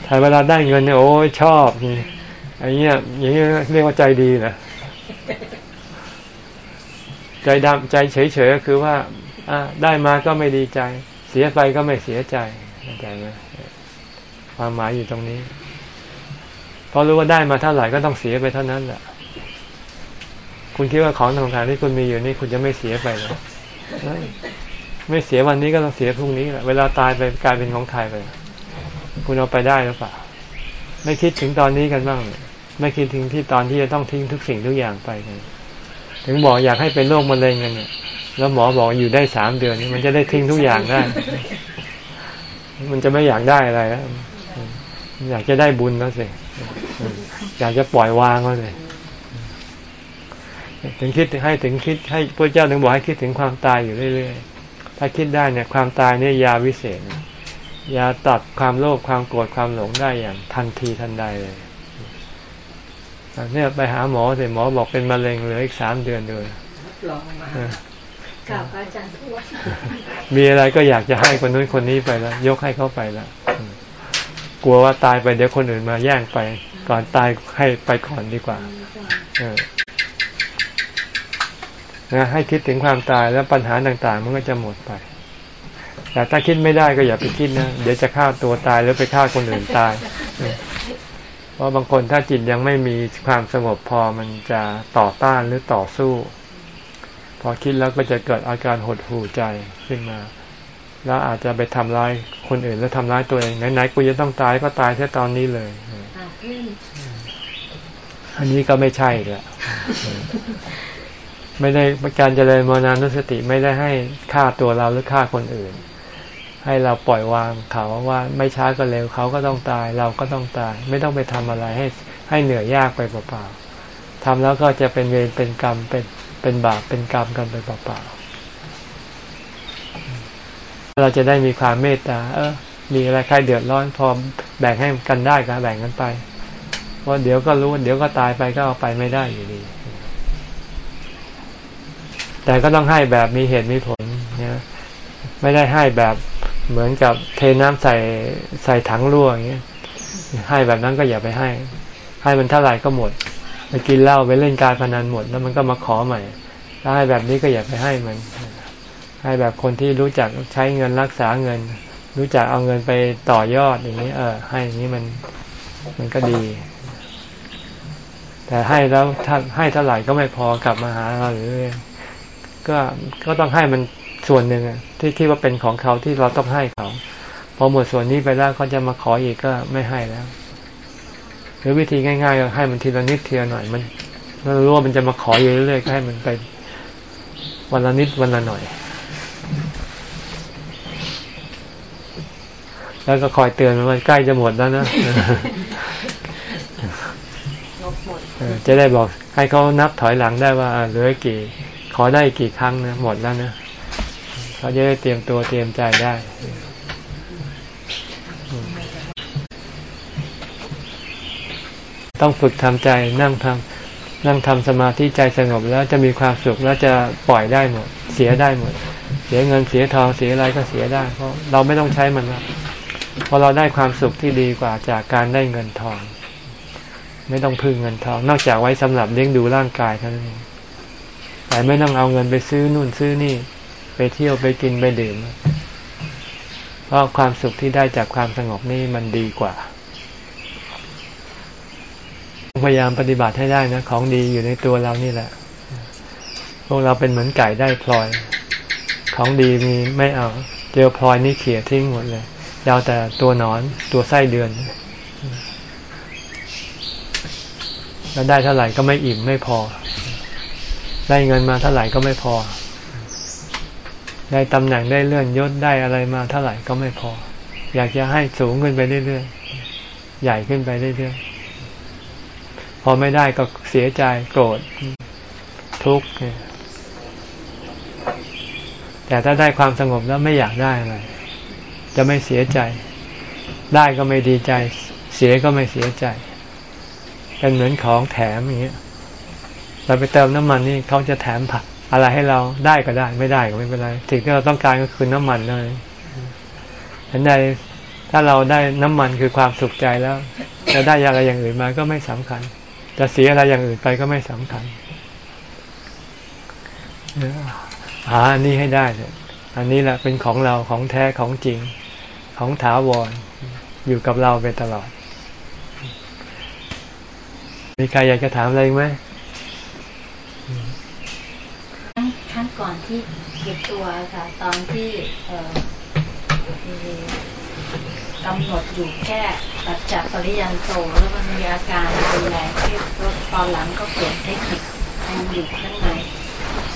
ถ้าเวลาได้เงินเนี่ยโอ้ยชอบนี่อย่างเงี้อย่างเงี้เรียกว่าใจดีนะใจดำใจเฉยๆก็คือว่าอได้มาก็ไม่ดีใจ เสียไปก็ไม่เสียใจเข้าใจไหม ความหมายอยู่ตรงนี้ เพราะรู้ว่าได้มาเท่าไหร่ก็ต้องเสียไปเท่านั้นแหละคุณคิดว่าของต่างๆที่คุณมีอยู่นี่คุณจะไม่เสียไปเหรอไม่เสียวันนี้ก็ต้องเสียพรุ่งนี้แหละเวลาตายไปกลายเป็นของใครไป คุณเอาไปได้หรือเปล่า ไม่คิดถึงตอนนี้กันบ้างไม่คิดถึงที่ตอนที่จะต้องทิ้งทุกสิ่งทุกอย่างไปกันถึงบอกอยากให้เป็นโรคมะเร็งกันเนี่ย แล้วหมอบอกอยู่ได้สามเดือนนี้มันจะได้ทิ้งทุกอย่างได้ มันจะไม่อยากได้อะไรแล้ว อยากจะได้บุญแล้วสิอยากจะปล่อยวางแล้วสิถึงคิดให้ถึงคิดให้พระเจ้าถึงบอกให้คิดถึงความตายอยู่เรื่อยๆ ถ้าคิดได้เนี่ย ความตายเนี่ยยาวิเศษนะยาตัดความโลภความโกรธความหลงได้อย่างทันทีทันใดเลยเนี่ยไปหาหมอสิหมอบอกเป็นมะเร็งเหลืออีกสามเดือนเลยๆลองมาเออกล่าวพระอาจารย์ทุกวันมีอะไรก็อยากจะให้คนนู้นคนนี้ไปแล้ว ยกให้เขาไปแล้วอืม กลัวว่าตายไปเดี๋ยวคนอื่นมาแย่งไป ก่อนตายให้ไปก่อนดีกว่าเออนะให้คิดถึงความตายแล้วปัญหาต่างๆ มันก็จะหมดไป แต่ถ้าคิดไม่ได้ก็อย่าไปคิดนะ เดี๋ยวจะฆ่าตัวตายหรือไปฆ่าคนอื่นตายเออเพราะบางคนถ้าจิตยังไม่มีความสงบพอมันจะต่อต้านหรือต่อสู้ พอคิดแล้วก็จะเกิดอาการหดหู่ใจขึ้นมา แล้วอาจจะไปทำร้ายคนอื่นแล้วทำร้ายตัวเองไหนๆกูจะต้องตายก็ตายแค่ตอนนี้เลยอันนี้ก็ไม่ใช่แหละไม่ได้การเจริญมรณานุสติไม่ได้ให้ฆ่าตัวเราหรือฆ่าคนอื่น ให้เราปล่อยวางเขาว่าไม่ช้าก็เร็วเขาก็ต้องตาย เราก็ต้องตาย ไม่ต้องไปทำอะไรให้ให้เหนื่อยยากไปเปล่าๆทำแล้วก็จะเป็นเวรเป็นกรรมเป็นเป็นบาปเป็นกรรมกันไปเปล่าๆ เราจะได้มีความเมตตา เออ มีอะไรใครเดือดร้อนพอแบ่งให้กันได้ก็แบ่งกันไป เพราะเดี๋ยวก็รู้ เดี๋ยวก็ตายไปก็เอาไปไม่ได้อยู่ดี แต่ก็ต้องให้แบบมีเหตุมีผลเนี่ยไม่ได้ให้แบบเหมือนกับเทน้ำใส่ใส่ถังรั่วอย่างเงี้ย ให้แบบนั้นก็อย่าไปให้ ให้มันเท่าไหร่ก็หมดไปกินเหล้าไปเล่นการพนันหมด แล้วมันก็มาขอใหม่ถ้าให้แบบนี้ก็อย่าไปให้มัน ให้แบบคนที่รู้จักใช้เงินรักษาเงิน รู้จักเอาเงินไปต่อยอดอย่างนี้ เออ ให้อย่างนี้มันมันก็ดี แต่ให้แล้วถ้าให้เท่าไหร่ก็ไม่พอกลับมาหาเราหรือก็ก็ต้องให้มันส่วนหนึ่งที่คิดว่าเป็นของเขาที่เราต้องให้เขาพอหมดส่วนนี้ไปแล้วเขาจะมาขออีกก็ไม่ให้แล้ว หรือวิธีง่ายๆก็ให้มันทีละนิดทีละหน่อยมันเรารู้ว่ามันจะมาขออยู่เรื่อยๆให้มันไปวันละนิดวันละหน่อย แล้วก็คอยเตือนมันว่าใกล้จะหมดแล้วนะจะได้บอกให้เขานับถอยหลังได้ว่าเหลือกี่ ขอได้กี่ครั้งนะหมดแล้วนะเขาจะได้เตรียมตัวเตรียมใจได้ต้องฝึกทำใจนั่งทำนั่งทำสมาธิใจสงบแล้วจะมีความสุขแล้วจะปล่อยได้หมด เสียได้หมดเสียเงินเสียทองเสียอะไรก็เสียได้ เพราะเราไม่ต้องใช้มันแล้วเพราะเราได้ความสุขที่ดีกว่าจากการได้เงินทอง ไม่ต้องพึ่งเงินทอง นอกจากไว้สำหรับเลี้ยงดูร่างกายเท่านั้นเองแต่ไม่ต้องเอาเงินไปซื้อนู่นซื้อนี่ ไปเที่ยวไปกินไปดื่ม เพราะความสุขที่ได้จากความสงบนี่มันดีกว่า พยายามปฏิบัติให้ได้นะ ของดีอยู่ในตัวเรานี่แหละ พวกเราเป็นเหมือนไก่ได้พลอย ของดีมีไม่เอาเจอพลอยนี่เขี่ยทิ้งหมดเลยยาวแต่ตัวนอนตัวไส้เดือน แล้วได้เท่าไหร่ก็ไม่อิ่มไม่พอ ได้เงินมาเท่าไหร่ก็ไม่พอ ได้ตำแหน่งได้เลื่อนยศได้อะไรมาเท่าไหร่ก็ไม่พอ อยากจะให้สูงขึ้นไปเรื่อยๆใหญ่ขึ้นไปเรื่อยๆพอไม่ได้ก็เสียใจโกรธทุกข์ แต่ถ้าได้ความสงบแล้วไม่อยากได้อะไร จะไม่เสียใจ ได้ก็ไม่ดีใจ เสียก็ไม่เสียใจ เป็นเหมือนของแถมอย่างเงี้ย เราไปเติมน้ำมันนี่เขาจะแถมผักอะไรให้เราได้ก็ได้ ไม่ได้ก็ไม่เป็นไรสิ่งที่เราต้องการก็คือน้ำมันเลยเห็นใดถ้าเราได้น้ำมันคือความสุขใจแล้ว จะได้อะไรอย่างอื่นมาก็ไม่สำคัญ จะเสียอะไรอย่างอื่นไปก็ไม่สำคัญ หาอันนี้ให้ได้เลยอันนี้แหละเป็นของเราของแท้ของจริงของถาวรอยู่กับเราไปตลอด มีใครอยากจะถามอะไรไหมขั้นก่อนที่เก็บตัวค่ะ ตอนที่กำหนดอยู่แค่ตัดจากปริยันโตแล้วมันมีอาการรุนแรงที่ตอนหลังก็เปลี่ยนเทคนิคมันอยู่ข้างใน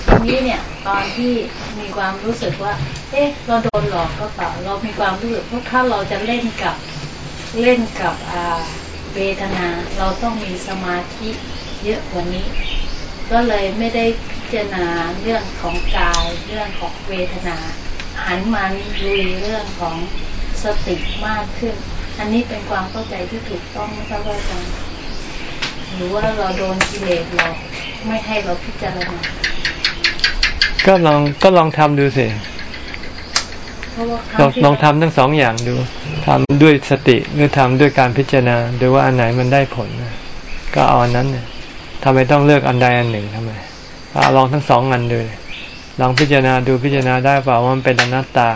ทีนี้เนี่ยตอนที่มีความรู้สึกว่า เอ๊ะ เราโดนหลอกก็เปล่าเรามีความรู้สึกว่าถ้าเราจะเล่นกับเล่นกับอ่าเวทนา เราต้องมีสมาธิเยอะกว่านี้ ก็เลยไม่ได้พิจารณาเรื่องของกายเรื่องของเวทนา หันมาลุยเรื่องของสติมากขึ้น อันนี้เป็นความเข้าใจที่ถูกต้องไม่ใช่ว่าจังหรือว่าเราโดนกิเลสเราไม่ให้เราพิจารณา ก็ลองก็ลองทำดูสิลองลองทำทั้งสองอย่างดูทำด้วยสติหรือทำด้วยการพิจารณาดูว่าอันไหนมันได้ผลก็เอาอันนั้นทำไมต้องเลือกอันใดอันหนึ่งทำไมเอาลองทั้งสองอันดูลองพิจารณาดูพิจารณาได้เปล่าว่ามันเป็นอนัตตา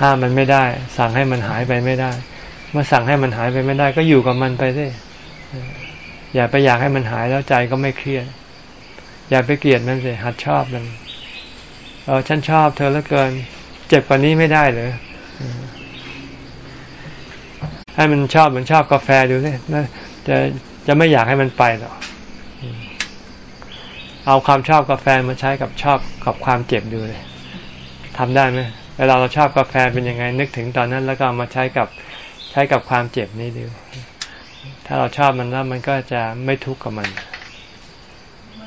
ห้ามมันไม่ได้ สั่งให้มันหายไปไม่ได้ เมื่อสั่งให้มันหายไปไม่ได้ ก็อยู่กับมันไปสิอย่าไปอยากให้มันหายแล้วใจก็ไม่เครียดอย่าไปเกลียดมันสิหัดชอบมัน เออฉันชอบเธอแล้วเกิน เจ็บกว่านี้ไม่ได้เลยให้มันชอบเหมันชอบกาแฟดูสิจะจะไม่อยากให้มันไปหรอกเอาความชอบกาแฟมาใช้กับชอบกับความเจ็บดูเลยทำได้ไหมเวลาเราชอบกาแฟเป็นยังไง นึกถึงตอนนั้น แล้วก็มาใช้กับใช้กับความเจ็บนี้ดู ถ้าเราชอบมันแล้วมันก็จะไม่ทุกข์กับมัน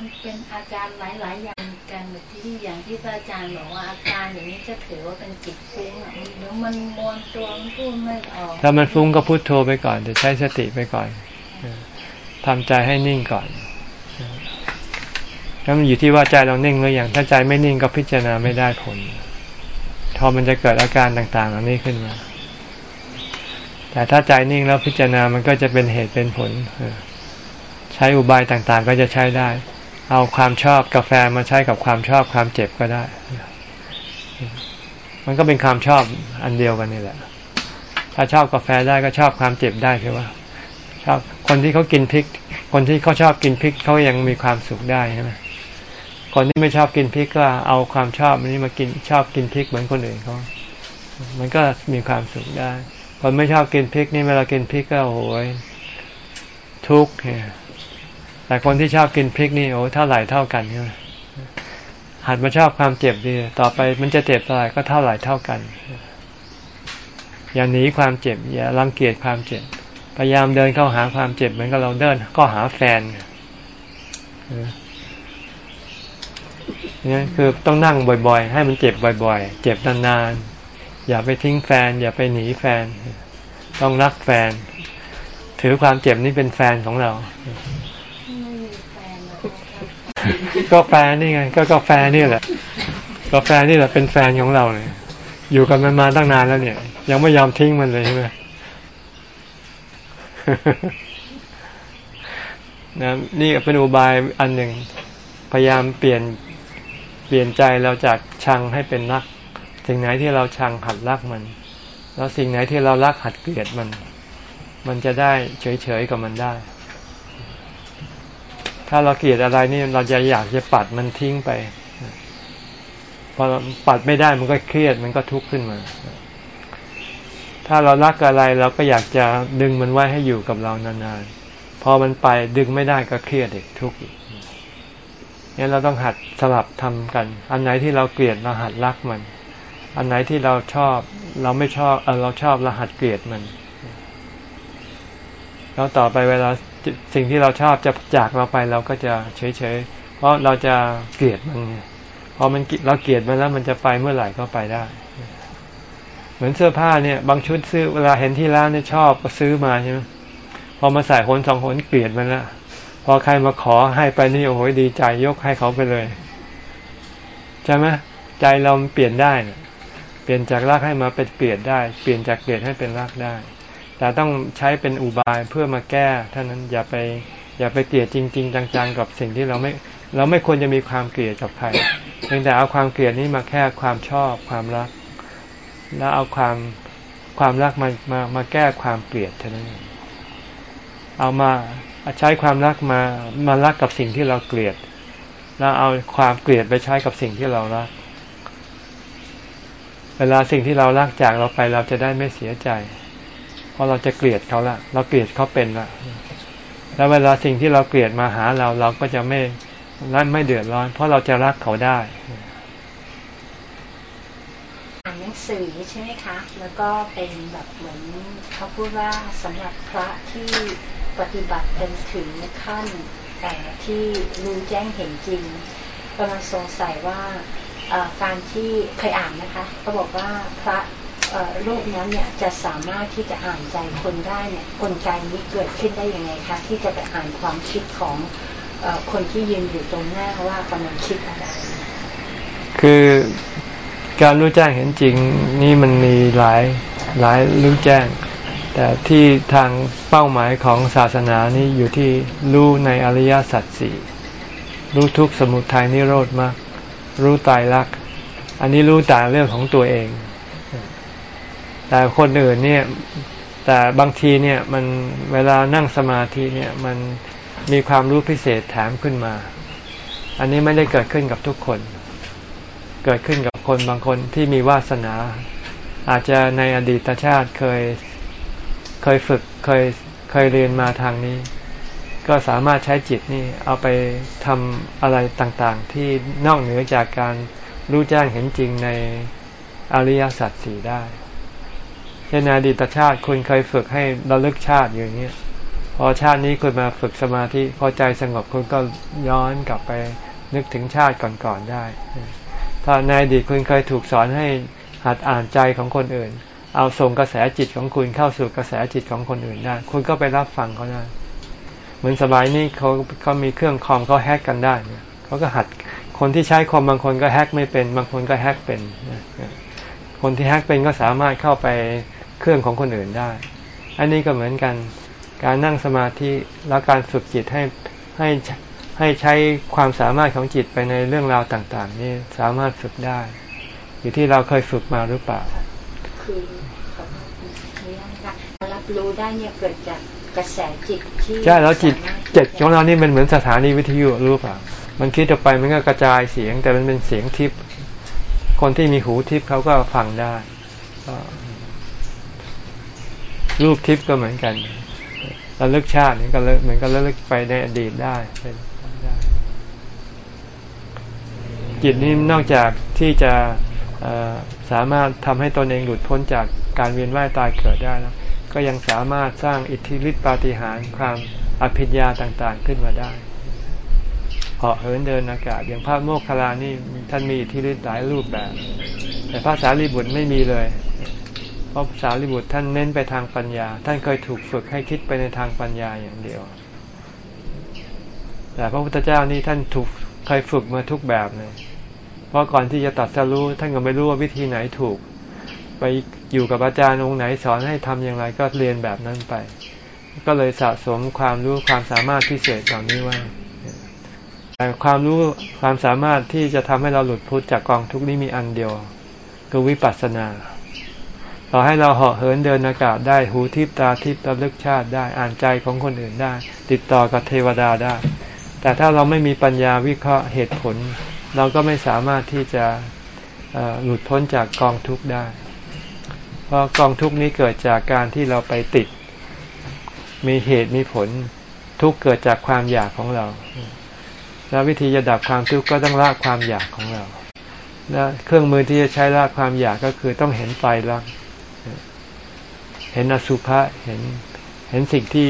มันเป็นอาการหลาย ๆ อย่างกันที่อย่างที่พระอาจารย์บอกว่าอาการอย่างนี้จะถือว่าเป็นจิตฟุ้งอะเดี๋ยวมันมวนตัวมันพูดไม่ออกถ้ามันฟุ้งก็พุโทโธไปก่อนจะใช้สติไปก่อนทำใจให้นิ่งก่อนแล้วมันอยู่ที่ว่าใจเรานิ่งหรือยังถ้าใจไม่นิ่งก็พิจารณาไม่ได้ผลพอมันจะเกิดอาการต่างๆเหล่านี้ขึ้นมา แต่ถ้าใจนิ่งแล้วพิจารณามันก็จะเป็นเหตุเป็นผลใช้อุบายต่างๆ ก็จะใช้ได้ เอาความชอบกาแฟมาใช้กับความชอบความเจ็บก็ได้ มันก็เป็นความชอบอันเดียวกันนี่แหละ ถ้าชอบกาแฟได้ก็ชอบความเจ็บได้คือว่าชอบคนที่เขากินพริก คนที่เขาชอบกินพริกเขายังมีความสุขได้ใช่ไหมคนที่ไม่ชอบกินพริกก็เอาความชอบนี้มากินชอบกินพริกเหมือนคนอื่นเขา มันก็มีความสุขได้ คนไม่ชอบกินพริกนี่เวลากินพริกก็โอ้โหทุกข์เนี่ย แต่คนที่ชอบกินพริกนี่โอ้เท่าไหร่เท่ากันใช่ไหมหัดมาชอบความเจ็บดี ต่อไปมันจะเจ็บเท่าไหร่ก็เท่าไหร่เท่ากัน อย่าหนีความเจ็บ อย่ารังเกียจความเจ็บ พยายามเดินเข้าหาความเจ็บเหมือนกับเราเดินก็หาแฟนนี่คือต้องนั่งบ่อย ๆ ให้มันเจ็บบ่อย ๆ เจ็บนานๆอย่าไปทิ้งแฟน อย่าไปหนีแฟน ต้องรักแฟน ถือความเจ็บนี้เป็นแฟนของเรา ก็แฟนนี่ไง ก็กาแฟนี่แหละกาแฟนี่แหละเป็นแฟนของเราเนี่ยอยู่กันมันมาตั้งนานแล้วเนี่ย ยังไม่ยอมทิ้งมันเลยใช่ไหมนะนี่เป็นอุบายอันหนึ่งพยายามเปลี่ยนเปลี่ยนใจเราจากชังให้เป็นรัก สิ่งไหนที่เราชังหัดรักมัน แล้วสิ่งไหนที่เรารักหัดเกลียดมัน มันจะได้เฉยๆกับมันได้ ถ้าเราเกลียดอะไรนี่เราจะอยากจะปัดมันทิ้งไปพอปัดไม่ได้มันก็เครียดมันก็ทุกข์ขึ้นมา ถ้าเรารักอะไรเราก็อยากจะดึงมันไว้ให้อยู่กับเรานานๆ พอมันไปดึงไม่ได้ก็เครียดอีกทุกข์อีกนี่เราต้องหัดสลับทำกัน อันไหนที่เราเกลียดเราหัดรักมัน อันไหนที่เราชอบ เราไม่ชอบเออเราชอบเราหัดเกลียดมัน แล้วต่อไปเวลา สิ่งที่เราชอบจะจากเราไปเราก็จะเฉยๆ เพราะเราจะเกลียดมันพอมันเราเกลียดมันแล้วมันจะไปเมื่อไหร่ก็ไปได้ เหมือนเสื้อผ้าเนี่ย บางชุดซื้อเวลาเห็นที่ร้านเนี่ยชอบก็ซื้อมาใช่ไหมพอมาใส่คนสองคนเกลียดมันละพอใครมาขอให้ไปนี่โอ้โหดีใจยกให้เขาไปเลยใช่ไหมใจเราเปลี่ยนได้เปลี่ยนจากรักให้มาเป็นเกลียดได้ เปลี่ยนจากเกลียดให้เป็นรักได้ แต่ต้องใช้เป็นอุบายเพื่อมาแก้ท่านั้นอย่าไปอย่าไปเกลียดจริง ๆ จังๆ กับสิ่งที่เราไม่เราไม่ควรจะมีความเกลียดกับใครเพียงแต่เอาความเกลียดนี้มาแค่ความชอบความรัก แล้วเอาความความรักมามามาแก้ความเกลียดเท่านั้นเอามาใช้ความรักมามารักกับสิ่งที่เราเกลียด แล้วเอาความเกลียดไปใช้กับสิ่งที่เรารัก เวลาสิ่งที่เรารักจากเราไปเราจะได้ไม่เสียใจ ราะเราจะเกลียดเขาละเราเกลียดเขาเป็นละแล้วเวลาสิ่งที่เราเกลียดมาหาเราเราก็จะไม่รัไม่เดือดร้อน เพราะเราจะรักเขาได้อ่านหนังสือใช่ไหมคะ แล้วก็เป็นแบบเหมือนเขาพูดว่าสำหรับพระที่ปฏิบัติจนถึงขั้นแต่ที่รู้แจ้งเห็นจริงกำลังสงสัยว่าการที่เคยอ่านนะคะเขาบอกว่าพระ โรูปนั้นเนี่ยจะสามารถที่จะอ่านใจคนได้เนี่ยกลไกนี้เกิดขึ้นได้ยังไงคะที่จะไปอ่านความคิดของอคนที่ยืนอยู่ตรงหน้าว่ากำลังคิดอะไร คือการรู้แจ้งเห็นจริงนี่มันมีหลายหลายรู้แจ้ง แต่ที่ทางเป้าหมายของศาสนานี้อยู่ที่รู้ในอริยสัจสี่รู้ทุกสมุทัยนิโรธมากรู้ตายรัก อันนี้รู้แต่เรื่องของตัวเอง แต่คนอื่นเนี่ย แต่บางทีเนี่ยมันเวลานั่งสมาธิเนี่ยมันมีความรู้พิเศษแถมขึ้นมา อันนี้ไม่ได้เกิดขึ้นกับทุกคน เกิดขึ้นกับคนบางคนที่มีวาสนา อาจจะในอดีตชาติเคยเคยฝึกเคยเคยเรียนมาทางนี้ ก็สามารถใช้จิตนี่เอาไปทำอะไรต่างๆ ที่นอกเหนือจากการรู้แจ้งเห็นจริงในอริยสัจสี่ได้ เช่นในอดีตชาติคุณเคยฝึกให้ระลึกชาติอย่างนี้พอชาตินี้คุณมาฝึกสมาธิพอใจสงบคุณก็ย้อนกลับไปนึกถึงชาติก่อนๆได้ ถ้าในอดีตคุณเคยถูกสอนให้หัดอ่านใจของคนอื่น เอาส่งกระแสจิตของคุณเข้าสู่กระแสจิตของคนอื่นได้ คุณก็ไปรับฟังเขาได้ เหมือนสบายนี่เขาเขามีเครื่องคอมเขาแฮกกันได้เนี่ยเขาก็หัดคนที่ใช้คอมบางคนก็แฮกไม่เป็น บางคนก็แฮกเป็น คนที่แฮกเป็นก็สามารถเข้าไป เครื่องของคนอื่นได้ อันนี้ก็เหมือนกัน การนั่งสมาธิและการฝึกจิตให้ให้ให้ใช้ความสามารถของจิตไปในเรื่องราวต่างๆ นี่สามารถฝึกได้ อยู่ที่เราเคยฝึกมาหรือเปล่า คือรับรู้ได้เนี่ยเกิดจากกระแสจิตที่ใช่แล้วจิตจิตของเรานี่มันเหมือนสถานีวิทยุรู้เปล่ามันคิดออกไปมันก็กระจายเสียง แต่มันเป็นเสียงทิพย์คนที่มีหูทิพย์เขาก็ฟังได้ รูปทิพย์ก็เหมือนกันระลึกชาตินี่ก็เหมือนกันระลึกไปในอดีตได้จิตนี้นอกจากที่จะสามารถทำให้ตนเองหลุดพ้นจากการเวียนว่ายตายเกิดได้แล้วก็ยังสามารถสร้างอิทธิฤทธิปาฏิหาริย์ความอภิญญาต่างๆขึ้นมาได้เหาะเหินเดินอากาศ อย่างพระโมคคัลลานี่ท่านมีอิทธิฤทธิ์หลายรูปแบบ แต่พระสารีบุตรไม่มีเลย เพราะสารีบุตรท่านเน้นไปทางปัญญา ท่านเคยถูกฝึกให้คิดไปในทางปัญญาอย่างเดียว แต่พระพุทธเจ้านี่ท่านถูกเคยฝึกมาทุกแบบเลย เพราะก่อนที่จะตัดสรู้ท่านก็ไม่รู้ว่าวิธีไหนถูก ไปอยู่กับอาจารย์องค์ไหนสอนให้ทำอย่างไรก็เรียนแบบนั้นไป ก็เลยสะสมความรู้ความสามารถพิเศษเหล่านี้ไว่าแต่ความรู้ความสามารถที่จะทำให้เราหลุดพ้นจากกองทุกนี้มีอันเดียวคือวิปัสสนา ต่อให้เราเหาะเหินเดินอากาศได้หูทิพตาทิพระลึกชาติได้อ่านใจของคนอื่นได้ ติดต่อกับเทวดาได้ แต่ถ้าเราไม่มีปัญญาวิเคราะห์เหตุผล เราก็ไม่สามารถที่จะหลุดพ้นจากกองทุกข์ได้ เพราะกองทุกข์นี้เกิดจากการที่เราไปติด มีเหตุมีผลทุกเกิดจากความอยากของเรา แล้ววิธีจะดับความทุกข์ก็ต้องละความอยากของเราและเครื่องมือที่จะใช้ละความอยากก็คือต้องเห็นไฟลัก เห็นอสุภะเห็นเห็นสิ่งที่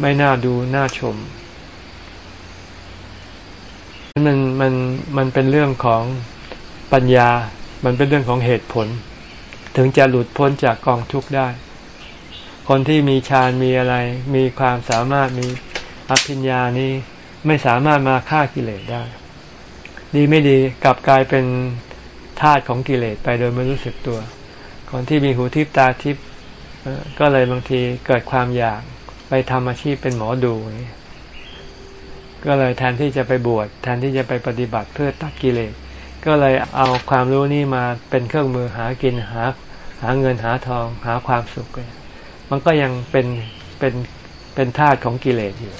ไม่น่าดูน่าชมมันมันมันเป็นเรื่องของปัญญา มันเป็นเรื่องของเหตุผล ถึงจะหลุดพ้นจากกองทุกข์ได้ คนที่มีฌานมีอะไร มีความสามารถมีอภิญญานี้ไม่สามารถมาฆ่ากิเลสได้ ดีไม่ดีกลับกลายเป็นธาตุของกิเลสไปโดยไม่รู้สึกตัว คนที่มีหูทิพตาทิพ ก็เลยบางทีเกิดความอยากไปทำอาชีพเป็นหมอดูนี่ก็เลยแทนที่จะไปบวชแทนที่จะไปปฏิบัติเพื่อตัดกิเลสก็เลยเอาความรู้นี่มาเป็นเครื่องมือหากินหาหาเงินหาทองหาความสุขมันก็ยังเป็นเป็นเป็นธาตุของกิเลสอยู่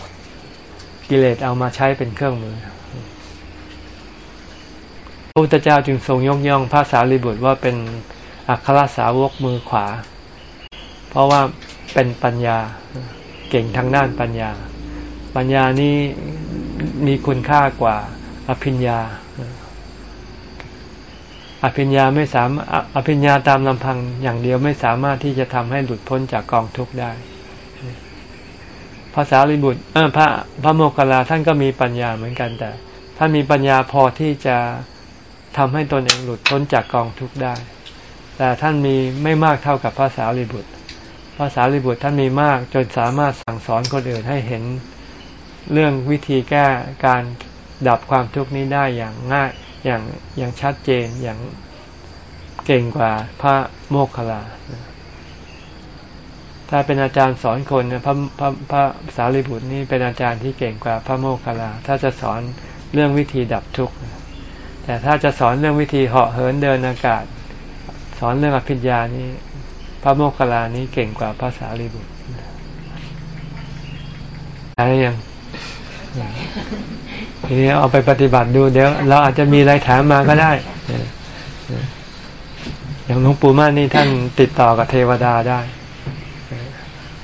กิเลสเอามาใช้เป็นเครื่องมือพระพุทธเจ้าจึงทรงยกย่องพระสารีบุตรว่าเป็นอัครสาวกมือขวา เพราะว่าเป็นปัญญาเก่งทางด้านปัญญา ปัญญานี้มีคุณค่ากว่าอภิญญา อภิญญาไม่สามอภิญญาตามลำพังอย่างเดียวไม่สามารถที่จะทำให้หลุดพ้นจากกองทุกข์ได้ภาษาลิบุตรพระพระโมคคัลลาท่านก็มีปัญญาเหมือนกันแต่ท่านมีปัญญาพอที่จะทำให้ตนเองหลุดพ้นจากกองทุกข์ได้ แต่ท่านมีไม่มากเท่ากับภาษาลิบุตร ภาษาลิบุตรท่านมีมาก จนสามารถสั่งสอนคนอื่นให้เห็นเรื่องวิธีแก้การดับความทุกข์นี้ได้อย่างง่ายอย่างอย่างชัดเจนอย่างเก่งกว่าพระโมกขลลา ถ้าเป็นอาจารย์สอนคนพระพระพระสารีบุตรนี่เป็นอาจารย์ที่เก่งกว่าพระโมกขลา ถ้าจะสอนเรื่องวิธีดับทุกข์ แต่ถ้าจะสอนเรื่องวิธีเหาะเหินเดินอากาศ สอนเรื่องอภิญญานี้ พระโมคคัลลานี้เก่งกว่าภาษาลีบุตรอะไรยังทีนี้เอาไปปฏิบัติดูเดี๋ยว เราอาจจะมีอะไรถามมาก็ได้ อย่างหลวงปู่ม่านนี่ท่านติดต่อกับเทวดาได้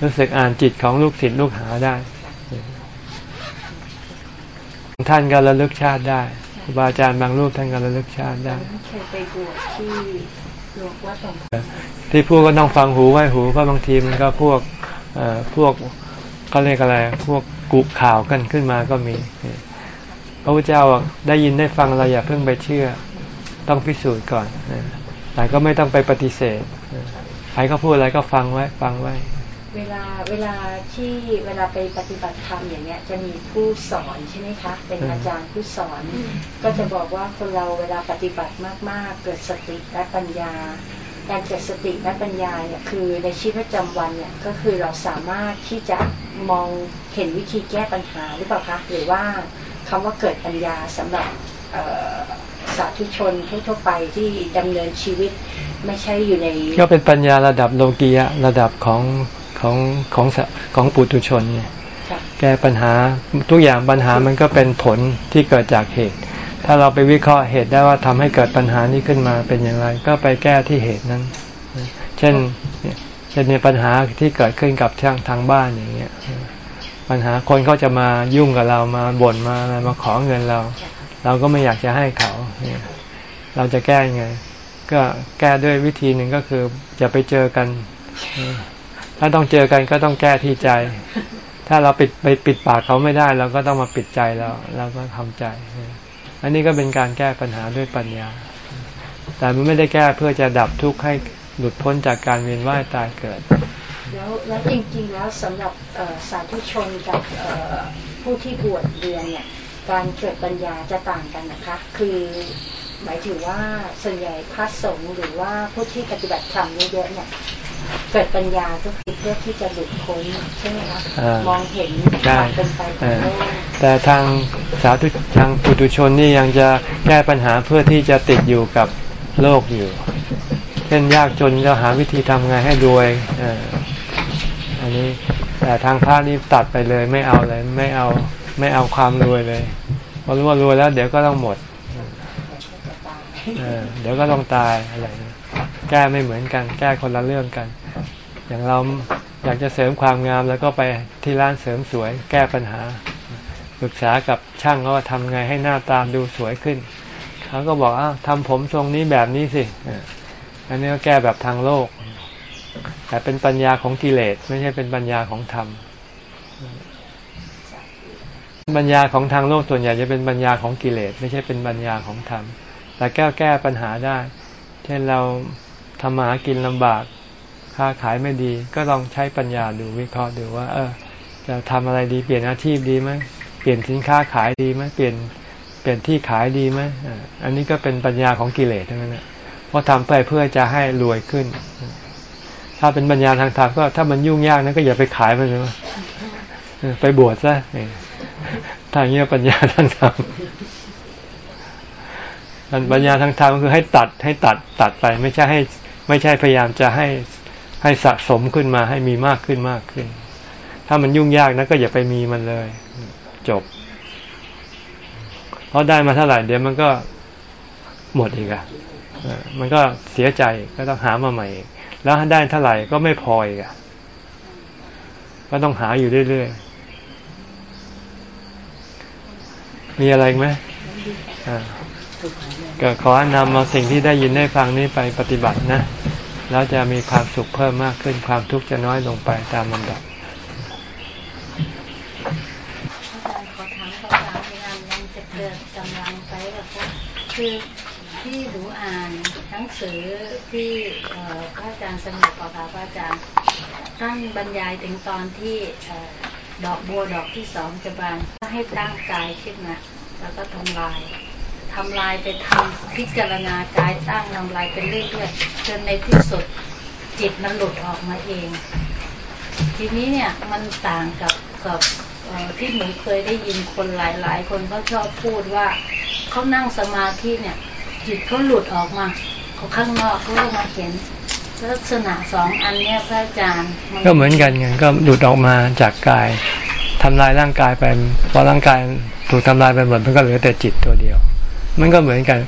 รู้สึกอ่านจิตของลูกศิษย์ลูกหาได้ ท่านก็ระลึกชาติได้ครูบาอาจารย์บางรูปท่านก็ระลึกชาติได้เคยไปบวชที่ ที่พูดก็ต้องฟังหูไว้หูเพราะบางทีมันก็พวกเอ่อพวกก็เรียกอะไรพวกกุข่าวกันขึ้นมาก็มีพระพุทธเจ้าได้ยินได้ฟังเราอย่าเพิ่งไปเชื่อ ต้องพิสูจน์ก่อนแต่ก็ไม่ต้องไปปฏิเสธใครก็พูดอะไรก็ฟังไว้ ฟังไว้ เวลาเวลาที่เวลาไปปฏิบัติธรรมอย่างเงี้ย จะมีผู้สอนใช่ไหมคะ เป็นอาจารย์ผู้สอน ก็จะบอกว่าคนเราเวลาปฏิบัติมาก ๆ เกิดสติและปัญญา การเกิดสติและปัญญาเนี่ยคือในชีวิตประจำวันเนี่ยก็คือเราสามารถที่จะมองเห็นวิธีแก้ปัญหาหรือเปล่าคะหรือว่าคำว่าเกิดปัญญาสำหรับสาธุชนทั่วไปที่ดำเนินชีวิตไม่ใช่อยู่ในก็เป็นปัญญาระดับโลกียะระดับของ ของของของปุถุชนเนี่ยแก้ปัญหาทุกอย่างปัญหามันก็เป็นผลที่เกิดจากเหตุ ถ้าเราไปวิเคราะห์เหตุได้ว่าทำให้เกิดปัญหานี้ขึ้นมาเป็นอย่างไร ก็ไปแก้ที่เหตุนั้น เช่นเช่นในปัญหาที่เกิดขึ้นกับทางทางบ้านอย่างเงี้ยปัญหาคนเขาจะมายุ่งกับเรามาบ่นมาอะไรมาขอเงินเรา เราก็ไม่อยากจะให้เขาเนี่ยเราจะแก้ยังไง ก็แก้ด้วยวิธีหนึ่งก็คืออย่าไปเจอกัน ถ้าต้องเจอกันก็ต้องแก้ที่ใจ ถ้าเราปิดไปปิดปากเขาไม่ได้ เราก็ต้องมาปิดใจเราเราก็ทำใจ อันนี้ก็เป็นการแก้ปัญหาด้วยปัญญา แต่มันไม่ได้แก้เพื่อจะดับทุกข์ให้หลุดพ้นจากการเวียนว่ายตายเกิด แล้วแล้วจริงๆแล้วสำหรับสาธุชนกับผู้ที่บวชเรียนเนี่ยการเกิดปัญญาจะต่างกันนะคะ คือ หมายถึงว่าส่วนใหญ่พระสงฆ์หรือว่าผู้ที่ปฏิบัติธรรมเยอะๆเนี่ยเกิดปัญญาก็คือเพื่อที่จะหลุดพ้นใช่ไหมคะมองเห็นความเป็นไปของโลกแต่ทางสาธุทางปุถุชนนี่ยังจะแก้ปัญหาเพื่อที่จะติดอยู่กับโลกอยู่เช่นยากจนจะหาวิธีทำไงให้รวยอันนี้แต่ทางพระนี่ตัดไปเลยไม่เอาเลยไม่เอาไม่เอาความรวยเลยพอรู้ว่ารวยแล้วเดี๋ยวก็ต้องหมด เดี๋ยวก็ต้องตายอะไร แก้ไม่เหมือนกัน แก้คนละเรื่องกัน อย่างเราอยากจะเสริมความงามแล้วก็ไปที่ร้านเสริมสวย แก้ปัญหาปรึกษากับช่างเขาว่าทำไงให้หน้าตามดูสวยขึ้นเขาก็บอกอ้าวทำผมทรงนี้แบบนี้สิอันนี้ก็แก้แบบทางโลก แต่เป็นปัญญาของกิเลสไม่ใช่เป็นปัญญาของธรรมปัญญาของทางโลกส่วนใหญ่จะเป็นปัญญาของกิเลสไม่ใช่เป็นปัญญาของธรรม แต่แก้แก้ปัญหาได้ เช่นเราทำมาหากินลำบาก ค้าขายไม่ดี ก็ลองใช้ปัญญาดูวิเคราะห์ดูว่า เออ จะทำอะไรดีเปลี่ยนอาชีพดีไหมเปลี่ยนสินค้าขายดีไหมเปลี่ยนเปลี่ยนที่ขายดีไหมอันนี้ก็เป็นปัญญาของกิเลสทั้งนั้นเพราะทำไปเพื่อจะให้รวยขึ้น ถ้าเป็นปัญญาทางธรรมก็ถ้ามันยุ่งยากนั้นก็อย่าไปขายมันเลยไปบวชซะทางเงี้ยปัญญาทางธรรม ปัญญาทางธรรมคือให้ตัดให้ตัดตัดไป ไม่ใช่ให้ไม่ใช่พยายามจะให้ให้สะสมขึ้นมาให้มีมากขึ้นมากขึ้น ถ้ามันยุ่งยากนะก็อย่าไปมีมันเลย จบ เพราะได้มาเท่าไหร่เดี๋ยวมันก็หมดอีกอะมันก็เสียใจก็ต้องหามาใหม่แล้วได้เท่าไหร่ก็ไม่พออีกอะก็ต้องหาอยู่เรื่อยๆ มีอะไรไหมอ่า ก็ขอนำเอาสิ่งที่ได้ยินได้ฟังนี้ไปปฏิบัตินะแล้วจะมีความสุขเพิ่มมากขึ้นความทุกข์จะน้อยลงไปตามลำดับคือที่หนูอ่านหนังสือที่พระอาจารย์สมุทรปราพระอาจารย์ท่านบรรยายถึงตอนที่ดอกบัวดอกที่สองจะบานให้ตั้งกายขึ้นมาแล้วก็ทำลาย ทำลายไปทำพิจารณากายตั้งทำลายไปเรื่อยๆจนในที่สุดจิตมันหลุดออกมาเอง ทีนี้เนี่ยมันต่างกับกับที่หนูเคยได้ยินคนหลาย ๆ คนเขาชอบพูดว่าเขานั่งสมาธิเนี่ย จิตเขาหลุดออกมาเขาข้างนอกเขาก็มาเห็นลักษณะสองอันเนี้ยพระอาจารย์ก็เหมือนกันไงก็หลุดออกมาจากกายทำลายร่างกายไปพอร่างกายถูกทำลายไปหมดมันก็เหลือแต่จิตตัวเดียว มันก็เหมือนกัน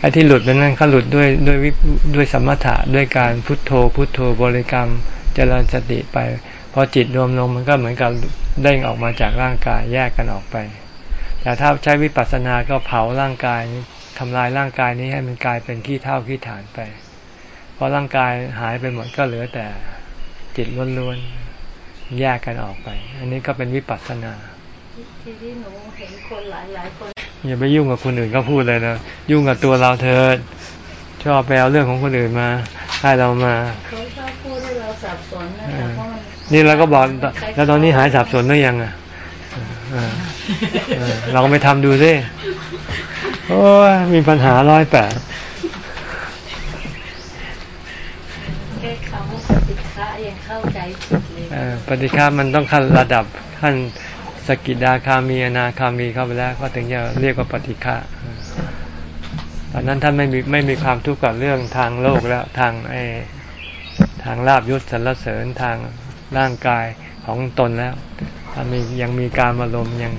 ไอ้ที่หลุดนนั่นเขาหลุดด้วยด้วยวิด้วยสมถะด้วยการพุทโธ พุทโธบริกรรมเจริญสติไปพอจิตรวมลงมันก็เหมือนกับเด้งออกมาจากร่างกายแยกกันออกไป แต่ถ้าใช้วิปัสสนาก็เผาร่างกายทำลายร่างกายนี้ให้มันกลายเป็นขี้เท่าขี้ฐานไปพอร่างกายหายไปหมดก็เหลือแต่จิตล้วนๆแยกกันออกไป อันนี้ก็เป็นวิปัสสนา ทีนี้หนูเห็นคนหลายหลายๆคน อย่าไปยุ่งกับคนอื่นก็พูดเลยนะยุ่งกับตัวเราเธอชอบไปเอาเรื่องของคนอื่นมาให้เรามาเขาชอบพูดให้เราสับสนนะแต่เพราะมันนี่เราก็บอกแล้วตอนนี้หายสับสนหรือยังอะเออเออเราก็ไปทำดูสิโอ้ยมีปัญหาร้อยแปดแค่คำว่าปฏิฆะยังเข้าใจผิดเลยเอ่อปฏิฆามันต้องขั้นระดับขั้น สกิดาคามีอนาคามีเข้าไปแล้ว ก็ถึงจะเรียกว่าปฏิฆาตอนนั้นท่านไม่มีไม่มีความทุกข์กับเรื่องทางโลกแล้วทางไอทางลาบยศสรรเสริญทางร่างกายของตนแล้วถ้ามียังมีการอารมณ์ยัง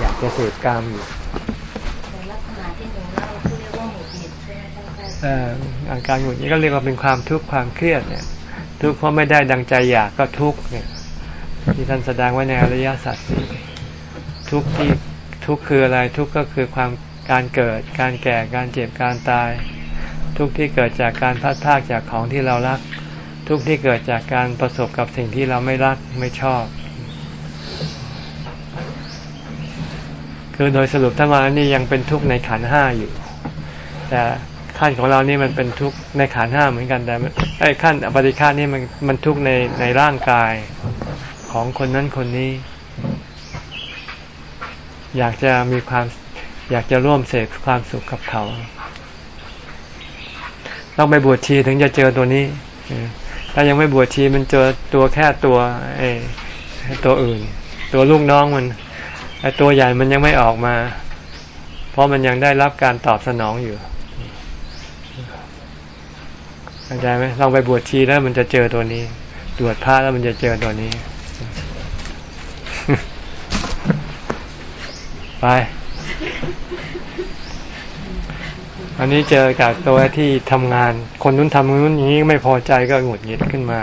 อยากจะเสพกามอยู่แต่ลักษณะที่หนูเล่าที่เรียกว่าหงุดหงิดใช่ไหมท่านอาจารย์เอ่ออาการหงุดหงิดก็เรียกว่าเป็นความทุกข์ความเครียดเนี่ย ทุกข์เพราะไม่ได้ดังใจอยากก็ทุกข์เนี่ย ที่ท่านแสดงไว้ในอริยสัจสี่ทุกที่ทุกคืออะไรทุกก็คือความการเกิด การแก่การเจ็บการตาย ทุกที่เกิดจากการพัดพากจากของที่เรารัก ทุกที่เกิดจากการประสบกับสิ่งที่เราไม่รักไม่ชอบ คือโดยสรุปถ้ามานี่ยังเป็นทุกข์ในขันห้าอยู่ แต่ขั้นของเรานี่มันเป็นทุกข์ในขันห้าเหมือนกันแต่ไอ้ขั้นอปฏิฆานี่มันมันทุกข์ในในร่างกาย ของคนนั้นคนนี้ อยากจะมีความอยากจะร่วมเสพความสุขกับเขา ต้องไปบวชชีถึงจะเจอตัวนี้ ถ้ายังไม่บวชชีมันเจอตัวแค่ตัวไอ้ตัวอื่น ตัวลูกน้องมันไอ้ตัวใหญ่มันยังไม่ออกมา เพราะมันยังได้รับการตอบสนองอยู่เข้าใจไหมลองไปบวชชีแล้วมันจะเจอตัวนี้ตรวจพระแล้วมันจะเจอตัวนี้ ไป อันนี้เจอกับตัวที่ทำงาน คนนู้นทำนู้นอย่างนี้ไม่พอใจก็หงุดหงิดขึ้นมา